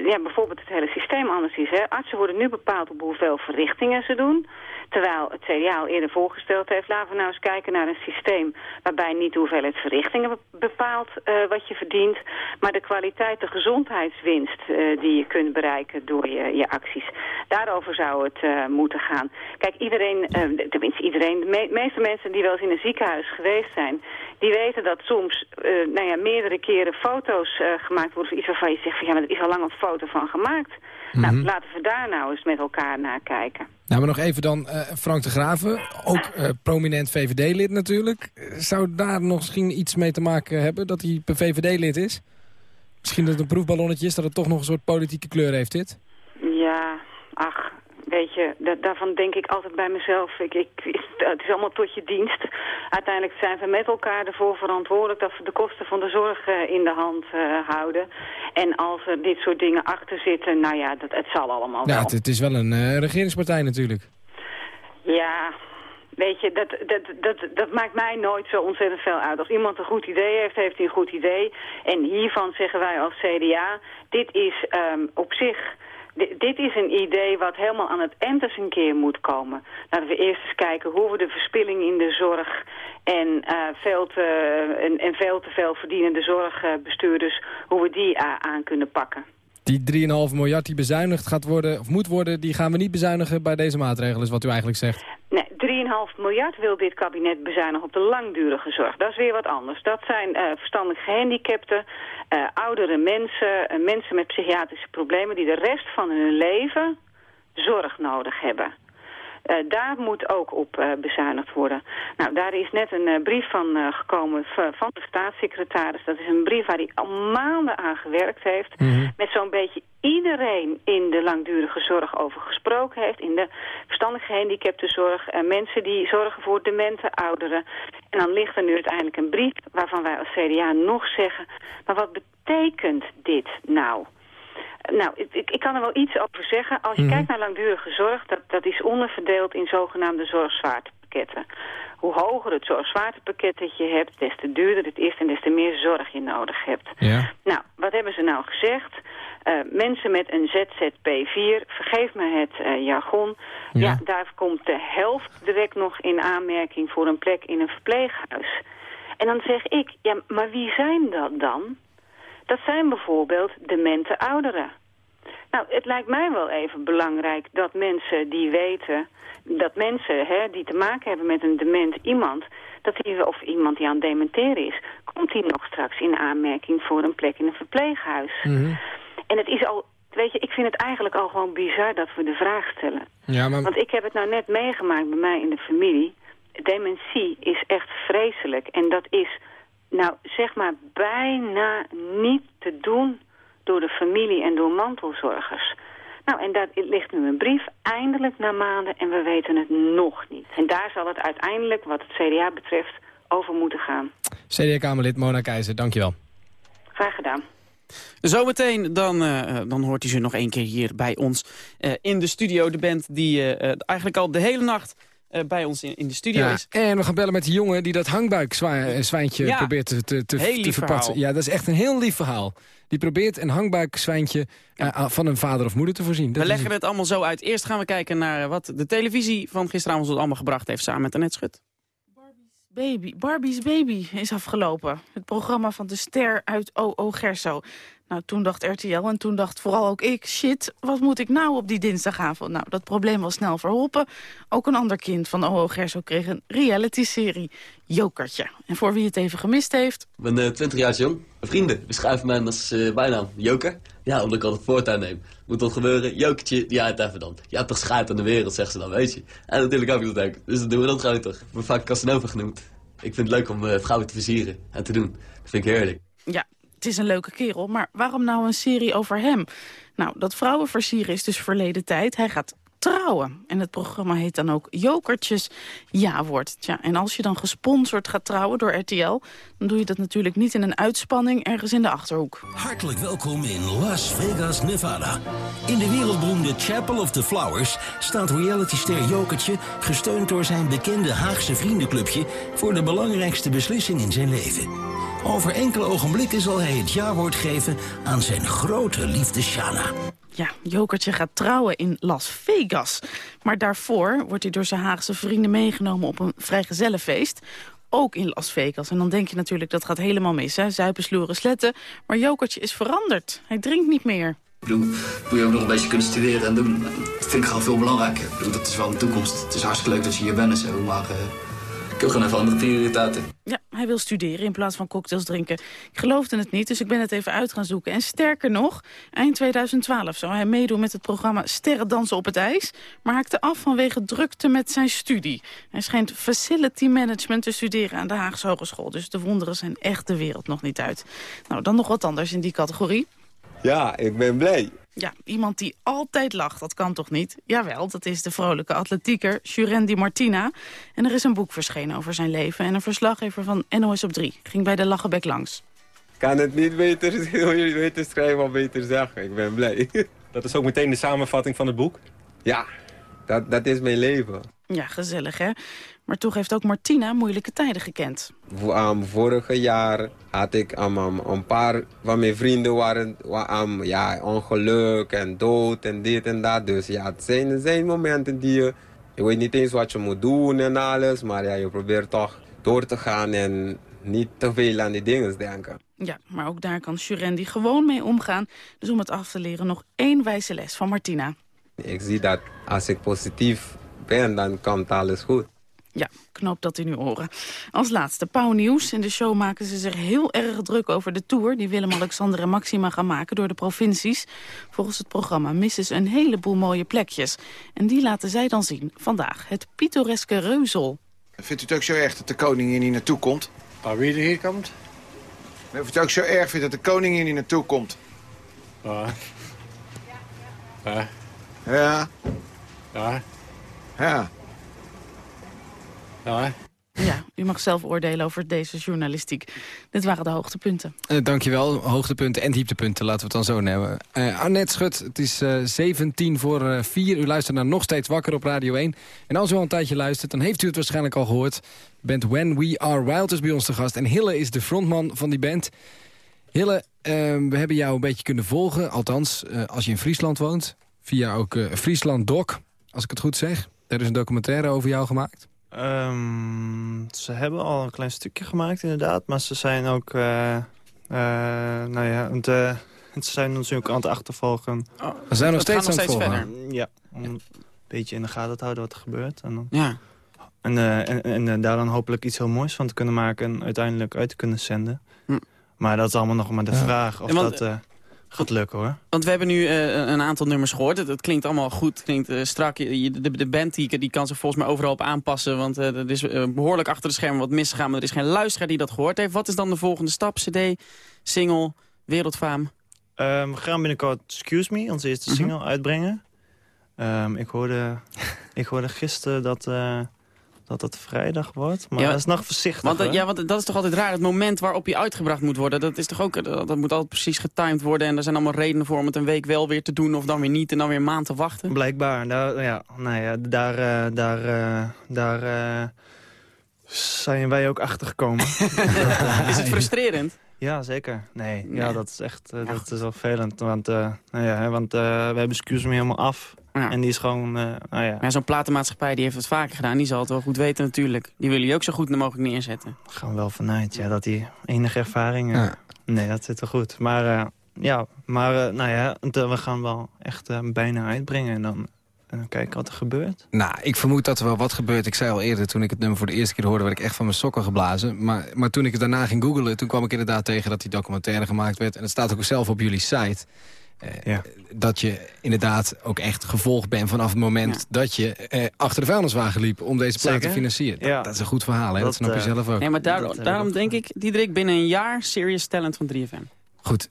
ja, bijvoorbeeld het hele systeem anders is. Hè. Artsen worden nu bepaald op hoeveel verrichtingen ze doen. Terwijl het CDA al eerder voorgesteld heeft... laten we nou eens kijken naar een systeem... waarbij niet de hoeveelheid verrichtingen bepaalt uh, wat je verdient... maar de kwaliteit, de gezondheidswinst uh, die je kunt bereiken door je, je acties. Daarover zou het uh, moeten gaan. Kijk, iedereen, tenminste iedereen... de me meeste mensen die wel eens in een ziekenhuis geweest zijn... die weten dat soms nou ja, meerdere keren foto's gemaakt worden... of iets waarvan je zegt van ja, maar er is al lang een foto van gemaakt... Mm -hmm. Nou, laten we daar nou eens met elkaar naar kijken. Nou, maar nog even dan uh, Frank de Graven, ook uh, prominent VVD-lid natuurlijk. Zou daar nog misschien iets mee te maken hebben dat hij VVD-lid is? Misschien dat het een proefballonnetje is, dat het toch nog een soort politieke kleur heeft dit? Ja, ach, weet je, daarvan denk ik altijd bij mezelf, ik, ik, het is allemaal tot je dienst. Uiteindelijk zijn we met elkaar ervoor verantwoordelijk dat we de kosten van de zorg uh, in de hand uh, houden. En als er dit soort dingen achter zitten, nou ja, dat, het zal allemaal ja, wel. Het, het is wel een uh, regeringspartij natuurlijk. Ja, Weet je, dat, dat, dat, dat maakt mij nooit zo ontzettend veel uit. Als iemand een goed idee heeft, heeft hij een goed idee. En hiervan zeggen wij als CDA, dit is um, op zich... dit is een idee wat helemaal aan het eind eens een keer moet komen. Laten we eerst eens kijken hoe we de verspilling in de zorg en, uh, veel, te, en, en veel te veel verdienende zorgbestuurders, hoe we die uh, aan kunnen pakken. Die 3,5 miljard die bezuinigd gaat worden, of moet worden, die gaan we niet bezuinigen bij deze maatregelen, is wat u eigenlijk zegt. Nee, 3,5 miljard wil dit kabinet bezuinigen op de langdurige zorg. Dat is weer wat anders. Dat zijn uh, gehandicapten, uh, oudere mensen, uh, mensen met psychiatrische problemen... die de rest van hun leven zorg nodig hebben. Uh, daar moet ook op uh, bezuinigd worden. Nou, daar is net een uh, brief van gekomen van de staatssecretaris. Dat is een brief waar hij al maanden aan gewerkt heeft. Mm -hmm. Met zo'n beetje iedereen in de langdurige zorg over gesproken heeft. In de verstandig gehandicaptenzorg. mensen die zorgen voor demente ouderen. En dan ligt er nu uiteindelijk een brief waarvan wij als CDA nog zeggen... maar wat betekent dit nou? Nou, ik, ik kan er wel iets over zeggen. Als je mm -hmm. kijkt naar langdurige zorg, dat, dat is onderverdeeld in zogenaamde zorgzwaartepakketten. Hoe hoger het zorgzwaartepakket dat je hebt, des te duurder het is en des te meer zorg je nodig hebt. Ja. Nou, wat hebben ze nou gezegd? Uh, mensen met een ZZP4, vergeef me het uh, jargon, ja. ja, daar komt de helft direct nog in aanmerking voor een plek in een verpleeghuis. En dan zeg ik, ja, maar wie zijn dat dan? Dat zijn bijvoorbeeld demente ouderen. Nou, het lijkt mij wel even belangrijk dat mensen die weten... dat mensen hè, die te maken hebben met een dement iemand... Dat die, of iemand die aan het dementeren is... komt die nog straks in aanmerking voor een plek in een verpleeghuis. Mhm. Mm -hmm. En het is al... Weet je, ik vind het eigenlijk al gewoon bizar dat we de vraag stellen. Ja, maar... Want ik heb het nou net meegemaakt bij mij in de familie. Dementie is echt vreselijk. En dat is nou, zeg maar, bijna niet te doen door de familie en door mantelzorgers. Nou, en daar ligt nu een brief, eindelijk na maanden, en we weten het nog niet. En daar zal het uiteindelijk, wat het CDA betreft, over moeten gaan. CDA-Kamerlid Mona Keizer, dankjewel. Graag gedaan. Zometeen dan, uh, dan hoort u ze nog één keer hier bij ons uh, in de studio. De band die uh, eigenlijk al de hele nacht bij ons in, in de studio ja, is. En we gaan bellen met die jongen die dat hangbuikzwijntje ja, probeert te, te, te, te verpatsen. Ja, dat is echt een heel lief verhaal. Die probeert een hangbuikzwijntje uh, van een vader of moeder te voorzien. Dat we leggen het allemaal zo uit. Eerst gaan we kijken naar wat de televisie van gisteravond ons allemaal gebracht heeft... samen met Annette Schut. Baby, Barbie's Baby is afgelopen. Het programma van de ster uit O.O. Gerso. Nou, toen dacht RTL en toen dacht vooral ook ik... shit, wat moet ik nou op die dinsdagavond? Nou, dat probleem was snel verholpen. Ook een ander kind van O.O. Gerso kreeg een reality-serie. Jokertje. En voor wie het even gemist heeft... Ik ben uh, 20 jaar jong. Mijn vrienden beschrijven mij als uh, bijnaam Joker. Ja, omdat ik altijd voortuin neem. Moet dat gebeuren? Jokertje, ja, het even dan. Ja, toch schijt aan de wereld, zeggen ze dan, weet je. En natuurlijk heb ik dat ook. Dus dan doen we dat gewoon toch. Ik word vaak Casanova genoemd. Ik vind het leuk om uh, vrouwen te versieren en te doen. Dat vind ik heerlijk. Ja, het is een leuke kerel, maar waarom nou een serie over hem? Nou, dat vrouwen versieren is dus verleden tijd. Hij gaat trouwen. En het programma heet dan ook Jokertjes Ja-woord. Tja, en als je dan gesponsord gaat trouwen door RTL... dan doe je dat natuurlijk niet in een uitspanning ergens in de Achterhoek. Hartelijk welkom in Las Vegas, Nevada. In de wereldberoemde Chapel of the Flowers staat realityster Jokertje... gesteund door zijn bekende Haagse vriendenclubje... voor de belangrijkste beslissing in zijn leven. Over enkele ogenblikken zal hij het ja-woord geven aan zijn grote liefde Shana. Ja, Jokertje gaat trouwen in Las Vegas. Maar daarvoor wordt hij door zijn Haagse vrienden meegenomen op een vrijgezellenfeest. Ook in Las Vegas. En dan denk je natuurlijk dat gaat helemaal mis, hè? Zuipen, sloeren, sletten. Maar Jokertje is veranderd. Hij drinkt niet meer. Ik bedoel, moet je ook nog een beetje kunnen studeren en doen. Dat vind ik gewoon veel belangrijker. Ik bedoel, dat is wel een toekomst. Het is hartstikke leuk dat je hier bent en zo, maar... Uh... Ik heb gewoon even andere prioriteiten. Ja, hij wil studeren in plaats van cocktails drinken. Ik geloofde het niet, dus ik ben het even uit gaan zoeken. En sterker nog, eind 2012 zou hij meedoen met het programma Sterren dansen op het ijs... maar haakte af vanwege drukte met zijn studie. Hij schijnt facility management te studeren aan de Haagse Hogeschool. Dus de wonderen zijn echt de wereld nog niet uit. Nou, dan nog wat anders in die categorie. Ja, ik ben blij. Ja, iemand die altijd lacht, dat kan toch niet? Jawel, dat is de vrolijke atletieker Jurendi Martina. En er is een boek verschenen over zijn leven. En een verslaggever van NOS op 3 ging bij de Lachenbek langs. kan het niet beter, beter schrijven of beter zeggen. Ik ben blij. Dat is ook meteen de samenvatting van het boek? Ja, dat, dat is mijn leven. Ja, gezellig hè? Maar toch heeft ook Martina moeilijke tijden gekend. Um, vorige jaar had ik um, um, een paar van mijn vrienden waren ja, ongeluk en dood en dit en dat. Dus ja, het zijn, er zijn momenten die je... Je weet niet eens wat je moet doen en alles. Maar ja, je probeert toch door te gaan en niet te veel aan die dingen denken. Ja, maar ook daar kan Jurendi gewoon mee omgaan. Dus om het af te leren nog één wijze les van Martina. Ik zie dat als ik positief ben, dan komt alles goed. Ja, knoop dat in uw oren. Als laatste pauwnieuws. In de show maken ze zich heel erg druk over de tour... die Willem-Alexander en Maxima gaan maken door de provincies. Volgens het programma missen ze een heleboel mooie plekjes. En die laten zij dan zien vandaag. Het pittoreske Reuzel. Vindt u het ook zo erg dat de koning hier niet naartoe komt? Waar wie er hier komt? Of u het ook zo erg vindt dat de koning hier niet naartoe komt? Ja. Ja. Ja. Ja. Ja. Ja. Ja, u mag zelf oordelen over deze journalistiek. Dit waren de hoogtepunten. Uh, dankjewel. Hoogtepunten en dieptepunten, laten we het dan zo nemen. Uh, Annette Schut, het is uh, 17 voor 4. U luistert naar Nog Steeds Wakker op Radio 1. En als u al een tijdje luistert, dan heeft u het waarschijnlijk al gehoord. Band When We Are Wild is bij ons te gast. En Hille is de frontman van die band. Hille, we hebben jou een beetje kunnen volgen. Althans, als je in Friesland woont. Via ook Friesland Doc, als ik het goed zeg. Er is een documentaire over jou gemaakt. Um, ze hebben al een klein stukje gemaakt inderdaad. Maar ze zijn ook... Uh, uh, nou ja, uh, ze zijn ons ook aan het achtervolgen. Oh, we zijn nog steeds aan het volgen. Verder. Ja, om een beetje in de gaten te houden wat er gebeurt. En dan, ja. En, en, en daar dan hopelijk iets heel moois van te kunnen maken... en uiteindelijk uit te kunnen zenden. Hm. Maar dat is allemaal nog maar de ja. vraag of want, dat... Gaat lukken hoor. Want we hebben nu uh, een aantal nummers gehoord. Het, het klinkt allemaal goed, het klinkt uh, strak. De, de, de band die, die kan zich volgens mij overal op aanpassen. Want uh, er is behoorlijk achter de schermen wat misgegaan. Maar er is geen luisteraar die dat gehoord heeft. Wat is dan de volgende stap? CD, single, wereldfaam? Um, we gaan binnenkort Excuse Me, onze eerste single, mm -hmm. uitbrengen. Um, ik, hoorde, ik hoorde gisteren dat dat het vrijdag wordt. Maar ja, dat is nog voorzichtig. Want, ja, want dat is toch altijd raar. Het moment waarop je uitgebracht moet worden. Dat, is toch ook, dat moet altijd precies getimed worden. En er zijn allemaal redenen voor om het een week wel weer te doen. Of dan weer niet. En dan weer een maand te wachten. Blijkbaar. Daar, ja, nou ja, daar, uh, daar, uh, daar uh, zijn wij ook achter gekomen. is het frustrerend? Ja, zeker. Nee, nee. ja, dat is echt uh, dat is wel vervelend. Want, uh, nou ja, want uh, we hebben Excuse Me helemaal af. Ja. En die is gewoon, nou ja. ja Zo'n platenmaatschappij die heeft het vaker gedaan. Die zal het wel goed weten natuurlijk. Die willen je ook zo goed mogelijk neerzetten. Daar gaan we wel vanuit, ja. Dat die enige ervaring... Ja. Nee, dat zit wel goed. Maar ja, maar nou ja, we gaan wel echt bijna uitbrengen. En dan en dan kijken wat er gebeurt. Nou, ik vermoed dat er wel wat gebeurt. Ik zei al eerder, toen ik het nummer voor de eerste keer hoorde... werd ik echt van mijn sokken geblazen. Maar, maar toen ik het daarna ging googlen... toen kwam ik inderdaad tegen dat die documentaire gemaakt werd. En het staat ook zelf op jullie site. Eh, ja. Dat je inderdaad ook echt gevolgd bent vanaf het moment... Ja. dat je eh, achter de vuilniswagen liep om deze plaat te financieren. Ja. Dat, dat, is een goed verhaal, hè? Dat, dat snap je uh, zelf ook. Nee, maar daar, dat, daarom denk ik, Diederik, binnen een jaar Serious Talent van 3FM. Goed.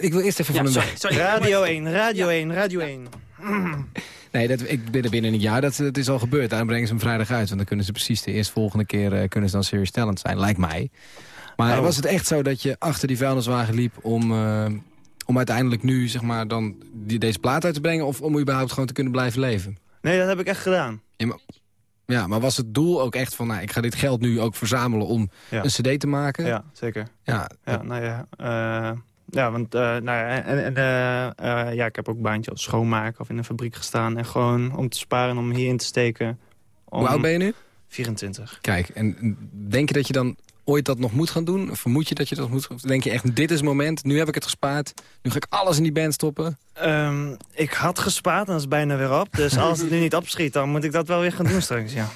Ik wil eerst even van sorry, sorry. Radio 1, Radio 1, Radio 1. Nee, dat, ik ben er binnen een jaar. Dat, dat is al gebeurd. Daarom brengen ze hem vrijdag uit. Want dan kunnen ze precies de eerstvolgende keer uh, kunnen ze dan serious talent zijn. Lijkt mij. Maar oh. was het echt zo dat je achter die vuilniswagen liep om... Uh, om uiteindelijk nu zeg maar, dan die, deze plaat uit te brengen... of om überhaupt gewoon te kunnen blijven leven? Nee, dat heb ik echt gedaan. Ja, maar, ja, maar was het doel ook echt van... Nou, ik ga dit geld nu ook verzamelen om ja. een cd te maken? Ja, zeker. Ja, ja nou ja... Uh... Ja, want uh, nou ja, en, en, uh, uh, ja, ik heb ook baantje als schoonmaker of in een fabriek gestaan. En gewoon om te sparen, om hierin te steken. Om... Hoe oud ben je nu? 24. Kijk, en denk je dat je dan ooit dat nog moet gaan doen? Of vermoed je dat je dat moet Of denk je echt, dit is het moment, nu heb ik het gespaard. Nu ga ik alles in die band stoppen. Um, ik had gespaard en dat is bijna weer op. Dus als het nu niet opschiet, dan moet ik dat wel weer gaan doen straks, ja.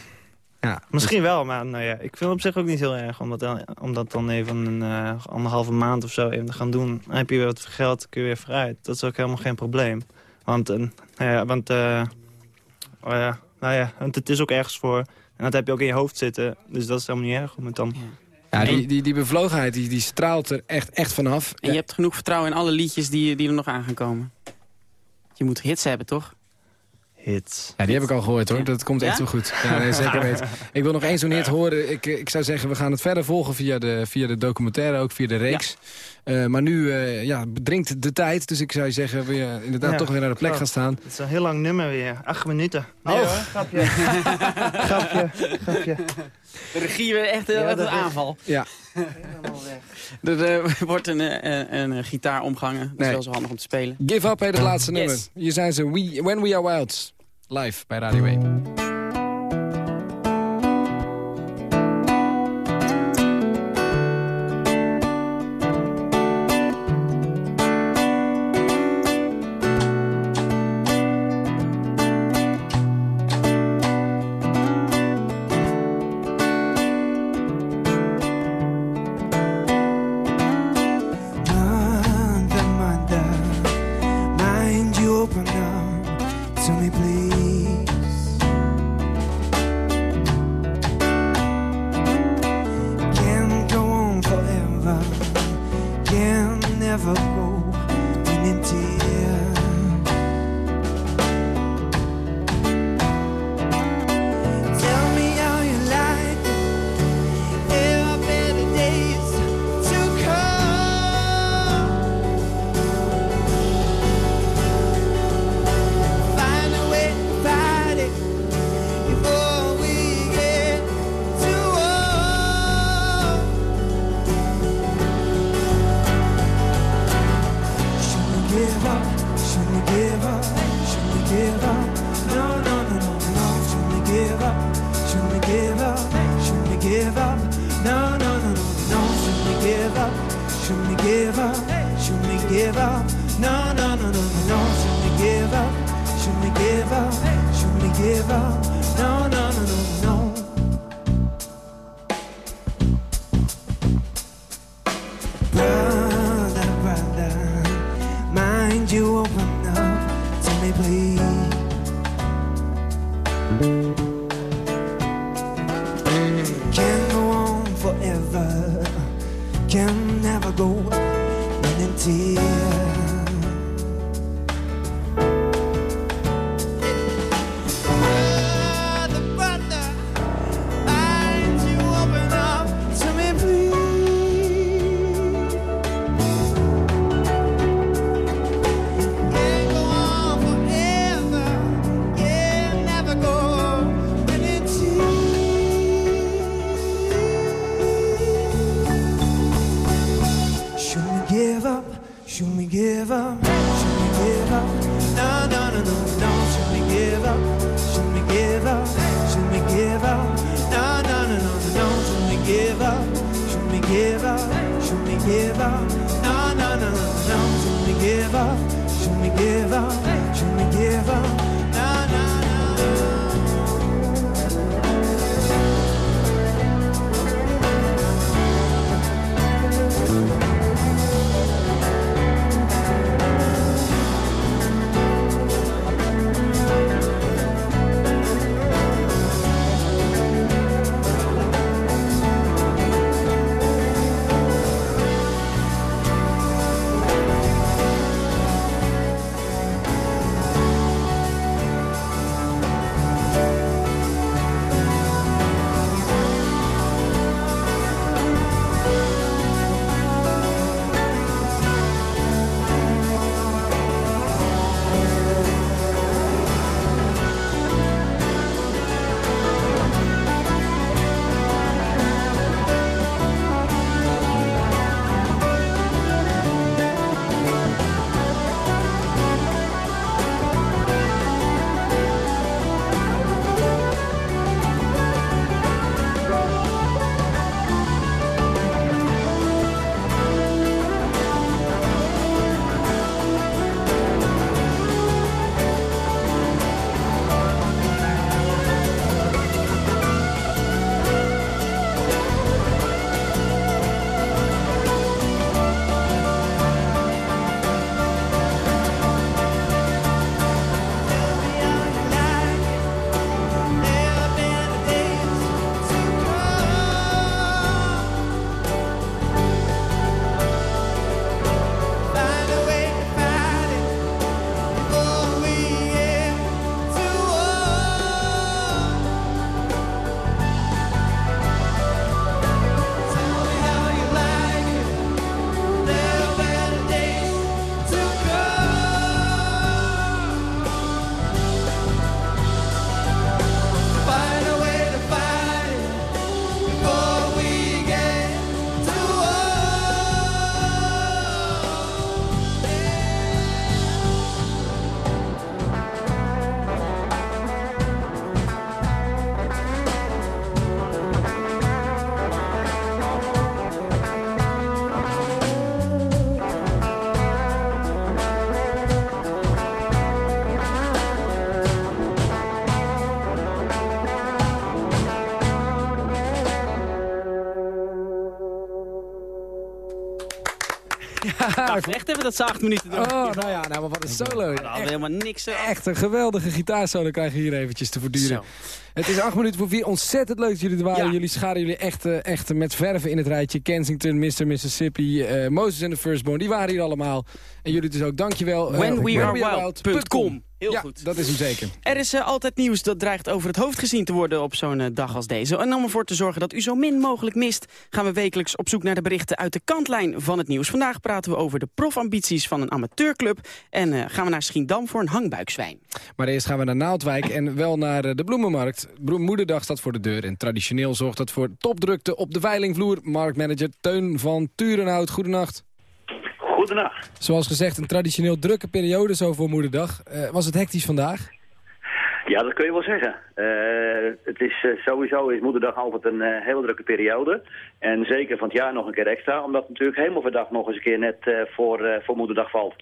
Ja, Misschien wel, maar nou ja, ik vind het op zich ook niet heel erg... om dat dan, om dat dan even een uh, anderhalve maand of zo even te gaan doen. Dan heb je weer wat geld, kun je weer vooruit. Dat is ook helemaal geen probleem. Want, uh, nou ja, want uh, oh ja, nou ja, want het is ook ergens voor. En dat heb je ook in je hoofd zitten. Dus dat is helemaal niet erg om het dan... Ja, die, die, bevlogenheid die, die straalt er echt, echt vanaf. En je hebt genoeg vertrouwen in alle liedjes die, die er nog aan gaan komen. Je moet hits hebben, toch? Hits. Ja, die heb ik al gehoord hoor. Dat komt echt Ja? zo goed. Ja, nee, zeker weten. Ik wil nog één zo'n hit horen. Ik, ik zou zeggen, we gaan het verder volgen via de, via de documentaire, ook via de reeks. Eh, maar nu eh, ja, dringt de tijd. Dus ik zou zeggen, we inderdaad Ja, toch weer naar de plek klopt. gaan staan. Het is een heel lang nummer weer. Acht minuten. Nee Oh. hoor, grapje. grapje, grapje. De regie weer echt heel een aanval. Ja. Er eh, wordt een, eh, een, een gitaar omgangen. Dat is Nee. wel zo handig om te spelen. Give Up heet het laatste Yes. nummer. Hier zijn ze, We, When We Are Wild. Live bij Radio 1. river echt even dat ze acht minuten doen. Oh, nou ja, nou, maar wat een solo. We hadden helemaal niks. Echt een geweldige gitaarsolo krijgen we hier eventjes te voortduren. Zo. Het is acht minuten voor vier. Ontzettend leuk dat jullie er waren. Ja. Jullie scharen jullie echt, eh, echt met verven in het rijtje. Kensington, Mr. Mississippi, eh, Moses en the Firstborn. Die waren hier allemaal. En jullie dus ook. Dankjewel. eh, Whenwearewild.com. Heel ja, goed. dat is hem zeker. Er is eh, altijd nieuws dat dreigt over het hoofd gezien te worden op zo'n eh, dag als deze. En om ervoor te zorgen dat u zo min mogelijk mist... gaan we wekelijks op zoek naar de berichten uit de kantlijn van het nieuws. Vandaag praten we over de profambities van een amateurclub... en eh, gaan we naar Schiendam voor een hangbuikzwijn. Maar eerst gaan we naar Naaldwijk en wel naar de Bloemenmarkt. Moederdag staat voor de deur en traditioneel zorgt dat voor topdrukte op de veilingvloer. Marktmanager Teun van Turenhout, goedenacht. Goedenacht. Zoals gezegd, een traditioneel drukke periode zo voor Moederdag. Eh, was het hectisch vandaag? Ja, dat kun je wel zeggen. Eh, het is, eh, sowieso is moederdag altijd een eh, hele drukke periode. En zeker van het jaar nog een keer extra. Omdat natuurlijk Hemelverdag nog eens een keer net voor, voor moederdag valt.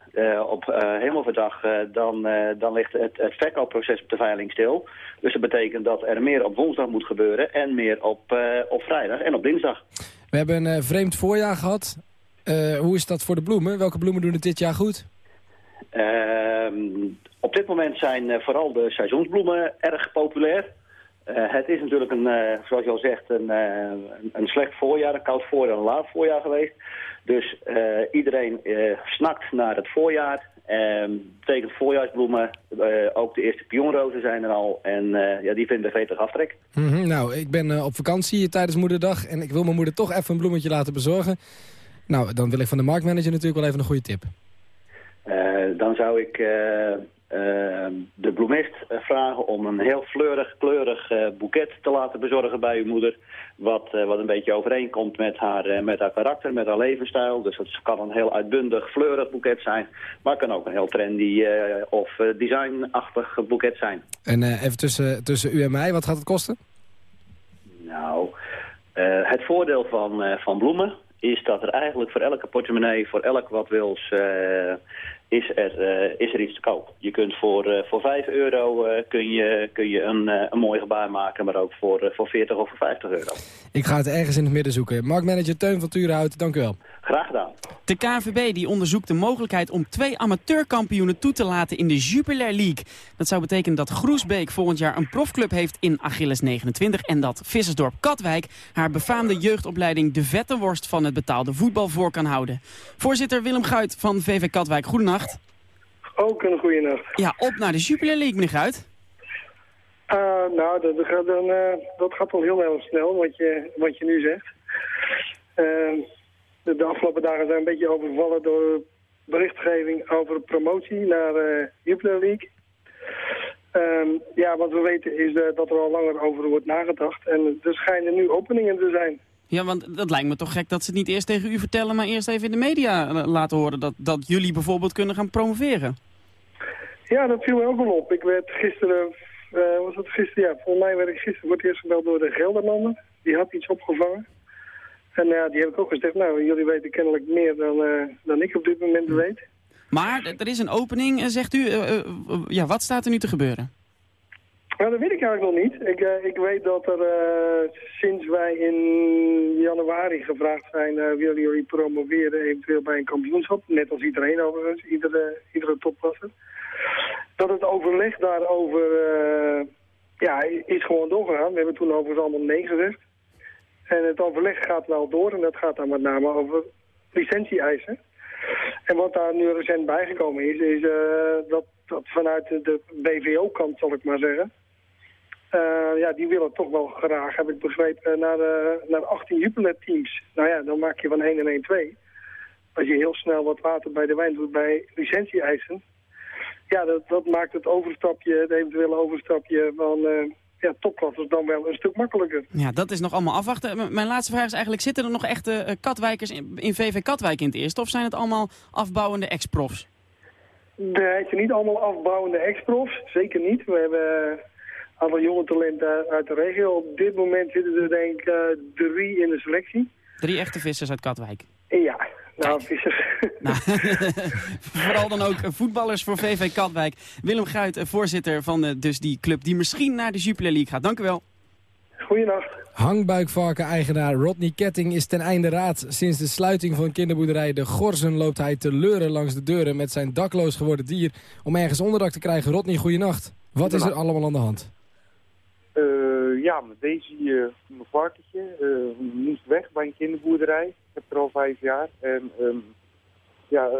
Op Hemelverdag dan, dan ligt het, het verkoopproces op de veiling stil. Dus dat betekent dat er meer op woensdag moet gebeuren. En meer op, op vrijdag en op dinsdag. We hebben een vreemd voorjaar gehad. Eh, hoe is dat voor de bloemen? Welke bloemen doen het dit jaar goed? Ehm, op dit moment zijn eh, vooral de seizoensbloemen erg populair. Eh, het is natuurlijk, een, zoals je al zegt, een, een- slecht voorjaar, een koud voorjaar en een laat voorjaar geweest. Dus iedereen snakt naar het voorjaar. Ehm betekent voorjaarsbloemen, ook de eerste pionrozen zijn er al. En ja, die vinden vetig aftrek. Mhm, nou, ik ben op vakantie tijdens Moederdag en ik wil mijn moeder toch even een bloemetje laten bezorgen. Nou, dan wil ik van de marktmanager natuurlijk wel even een goede tip. Eh, dan zou ik eh, eh, de bloemist vragen om een heel fleurig, kleurig boeket te laten bezorgen bij uw moeder. Wat, wat een beetje overeenkomt met haar, met haar karakter, met haar levensstijl. Dus dat kan een heel uitbundig, fleurig boeket zijn. Maar het kan ook een heel trendy of designachtig boeket zijn. En even tussen, tussen u en mij, wat gaat het kosten? Nou, het voordeel van, van bloemen is dat er eigenlijk voor elke portemonnee, voor elk wat wils, eh, is, er, eh, is er iets te koop. Je kunt voor, eh, voor 5 euro eh, kun je, kun je een, eh, een mooi gebaar maken, maar ook voor, voor 40 of voor 50 euro. Ik ga het ergens in het midden zoeken. Marktmanager Teun van Turenhout, dank u wel. Graag gedaan. De KNVB die onderzoekt de mogelijkheid om twee amateurkampioenen toe te laten in de Jupiler League. Dat zou betekenen dat Groesbeek volgend jaar een profclub heeft in Achilles 29... en dat Vissersdorp Katwijk haar befaamde jeugdopleiding de Vettenworst van het betaalde voetbal voor kan houden. Voorzitter Willem Guit van VV Katwijk, goedenacht. Ook een goede nacht. Ja, op naar de Jupiler League, meneer Guit. Ah, nou, dat, dat gaat dan, eh, dat gaat al heel erg snel, wat je, wat je nu zegt. Eh, de, de afgelopen dagen zijn een beetje overvallen door berichtgeving over promotie naar eh Jupiler League. Ehm, ja, wat we weten is eh, dat er al langer over wordt nagedacht. En er schijnen nu openingen te zijn. Ja, want dat lijkt me toch gek dat ze het niet eerst tegen u vertellen... maar eerst even in de media eh, laten horen dat, dat jullie bijvoorbeeld kunnen gaan promoveren. Ja, dat viel me ook wel op. Ik werd gisteren, eh, was het gisteren? Ja, volgens mij werd ik gisteren voor het eerst gebeld door de Gelderlander. Die had iets opgevangen. En ja, die heb ik ook gezegd, nou, jullie weten kennelijk meer dan, eh, dan ik op dit moment weet. Maar er is een opening, eh, zegt u. eh, eh, ja, wat staat er nu te gebeuren? Nou, dat weet ik eigenlijk nog niet. Ik, eh, ik weet dat er eh, sinds wij in januari gevraagd zijn... eh, willen jullie promoveren eventueel bij een kampioenschap? Net als iedereen overigens, iedere, iedere topplasser. Dat het overleg daarover ja, is gewoon doorgegaan. We hebben toen overigens allemaal nee gezegd. En het overleg gaat wel door en dat gaat dan met name over licentie-eisen. En wat daar nu recent bijgekomen is, is dat, dat vanuit de BVO-kant, zal ik maar zeggen... eh, ja, die willen toch wel graag, heb ik begrepen, naar, eh, naar 18 Jupiler-teams. Nou ja, dan maak je van 1 en 1 2. Als je heel snel wat water bij de wijn doet bij licentie-eisen... ja, dat, dat maakt het overstapje, het eventuele overstapje van eh ja, topklassers dan wel een stuk makkelijker. Ja, dat is nog allemaal afwachten. M- mijn laatste vraag is eigenlijk, zitten er nog echte eh, katwijkers in, in VV Katwijk in het eerste? Of zijn het allemaal afbouwende ex-profs? Nee, zijn niet allemaal afbouwende ex-profs. Zeker niet. We hebben aantal jonge talenten uit de regio. Op dit moment zitten er denk ik eh, drie in de selectie. Drie echte vissers uit Katwijk. Ja, nou, vissers. Nou, vooral dan ook voetballers voor VV Katwijk. Willem Guit, eh, voorzitter van eh, dus die club die misschien naar de Jupiler League gaat. Dank u wel. Goedenacht. Hangbuikvarken-eigenaar Rodney Ketting is ten einde raad. Sinds de sluiting van kinderboerderij De Gorzen loopt hij te leuren langs de deuren met zijn dakloos geworden dier om ergens onderdak te krijgen. Rodney, goeienacht. Wat is er allemaal aan de hand? Eh, ja, met Daisy, eh, mijn varkentje, eh, moest weg bij een kinderboerderij. Ik heb er al vijf jaar. En ehm, ja,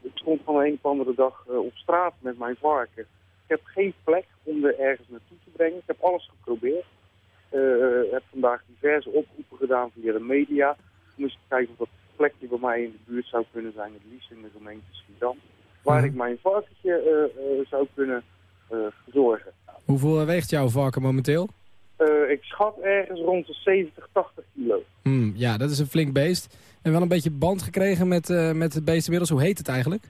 ik stond van de een of andere dag op straat met mijn varken. Ik heb geen plek om er ergens naartoe te brengen. Ik heb alles geprobeerd. Ik heb vandaag diverse oproepen gedaan via de media. Ik moest kijken of dat plekje bij mij in de buurt zou kunnen zijn. Het liefst in de gemeente Schiedam. Waar ik mijn varkentje zou kunnen verzorgen. Hoeveel weegt jouw varken momenteel? Eh, ik schat ergens rond de 70, 80 kilo. Hmm, ja, dat is een flink beest. En wel een beetje band gekregen met, eh, met het beest inmiddels. Hoe heet het eigenlijk?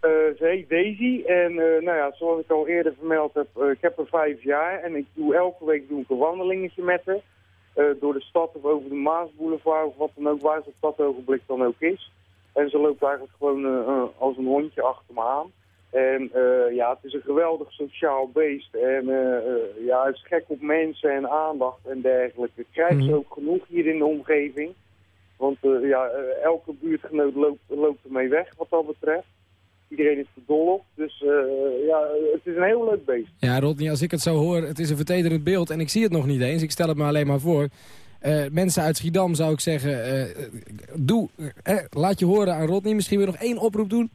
Eh, ze heet Daisy en eh, nou ja, zoals ik al eerder vermeld heb, eh, ik heb er vijf jaar en ik doe elke week doe ik een wandelingetje met haar. eh, door de stad of over de Maasboulevard of wat dan ook, waar ze op dat ogenblik dan ook is. En ze loopt eigenlijk gewoon eh, eh, als een hondje achter me aan. En eh, ja, het is een geweldig sociaal beest. En eh, eh, ja, hij is gek op mensen en aandacht en dergelijke. Krijgt ze ook genoeg hier in de omgeving. Want ja, elke buurtgenoot loopt, loopt ermee weg wat dat betreft. Iedereen is er dol op. Dus ja, het is een heel leuk beest. Ja, Rodney, als ik het zo hoor, het is een vertederend beeld en ik zie het nog niet eens. Ik stel het me alleen maar voor. Eh, mensen uit Schiedam zou ik zeggen, doe, eh, laat je horen aan Rodney. Misschien je nog één oproep doen?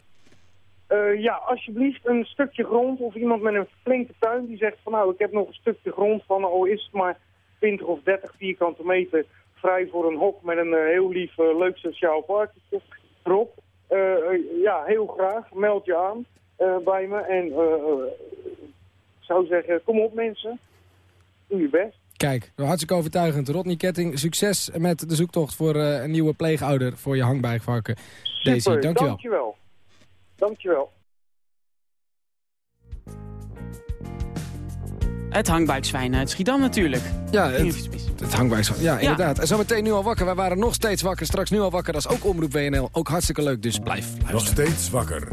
Eh, ja, alsjeblieft een stukje grond of iemand met een flinke tuin die zegt van nou, ik heb nog een stukje grond van al is het maar 20 of 30 vierkante meter vrij voor een hok met een eh, heel lief, eh, leuk sociaal parketje erop. Ja, heel graag. Meld je aan bij me en ik zou zeggen, kom op mensen, doe je best. Kijk, hartstikke overtuigend. Rodney Ketting, succes met de zoektocht voor een nieuwe pleegouder voor je hangbijvarken. Daisy, dankjewel. dankjewel. Dankjewel. Het hangbuikzwijn uit Schiedam natuurlijk. Ja, het, het. Ja, inderdaad. En zometeen nu al wakker. Wij waren nog steeds wakker. Straks nu al wakker. Dat is ook Omroep WNL. Ook hartstikke leuk, dus blijf luisteren. Nog steeds wakker.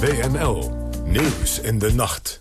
WNL. Nieuws in de nacht.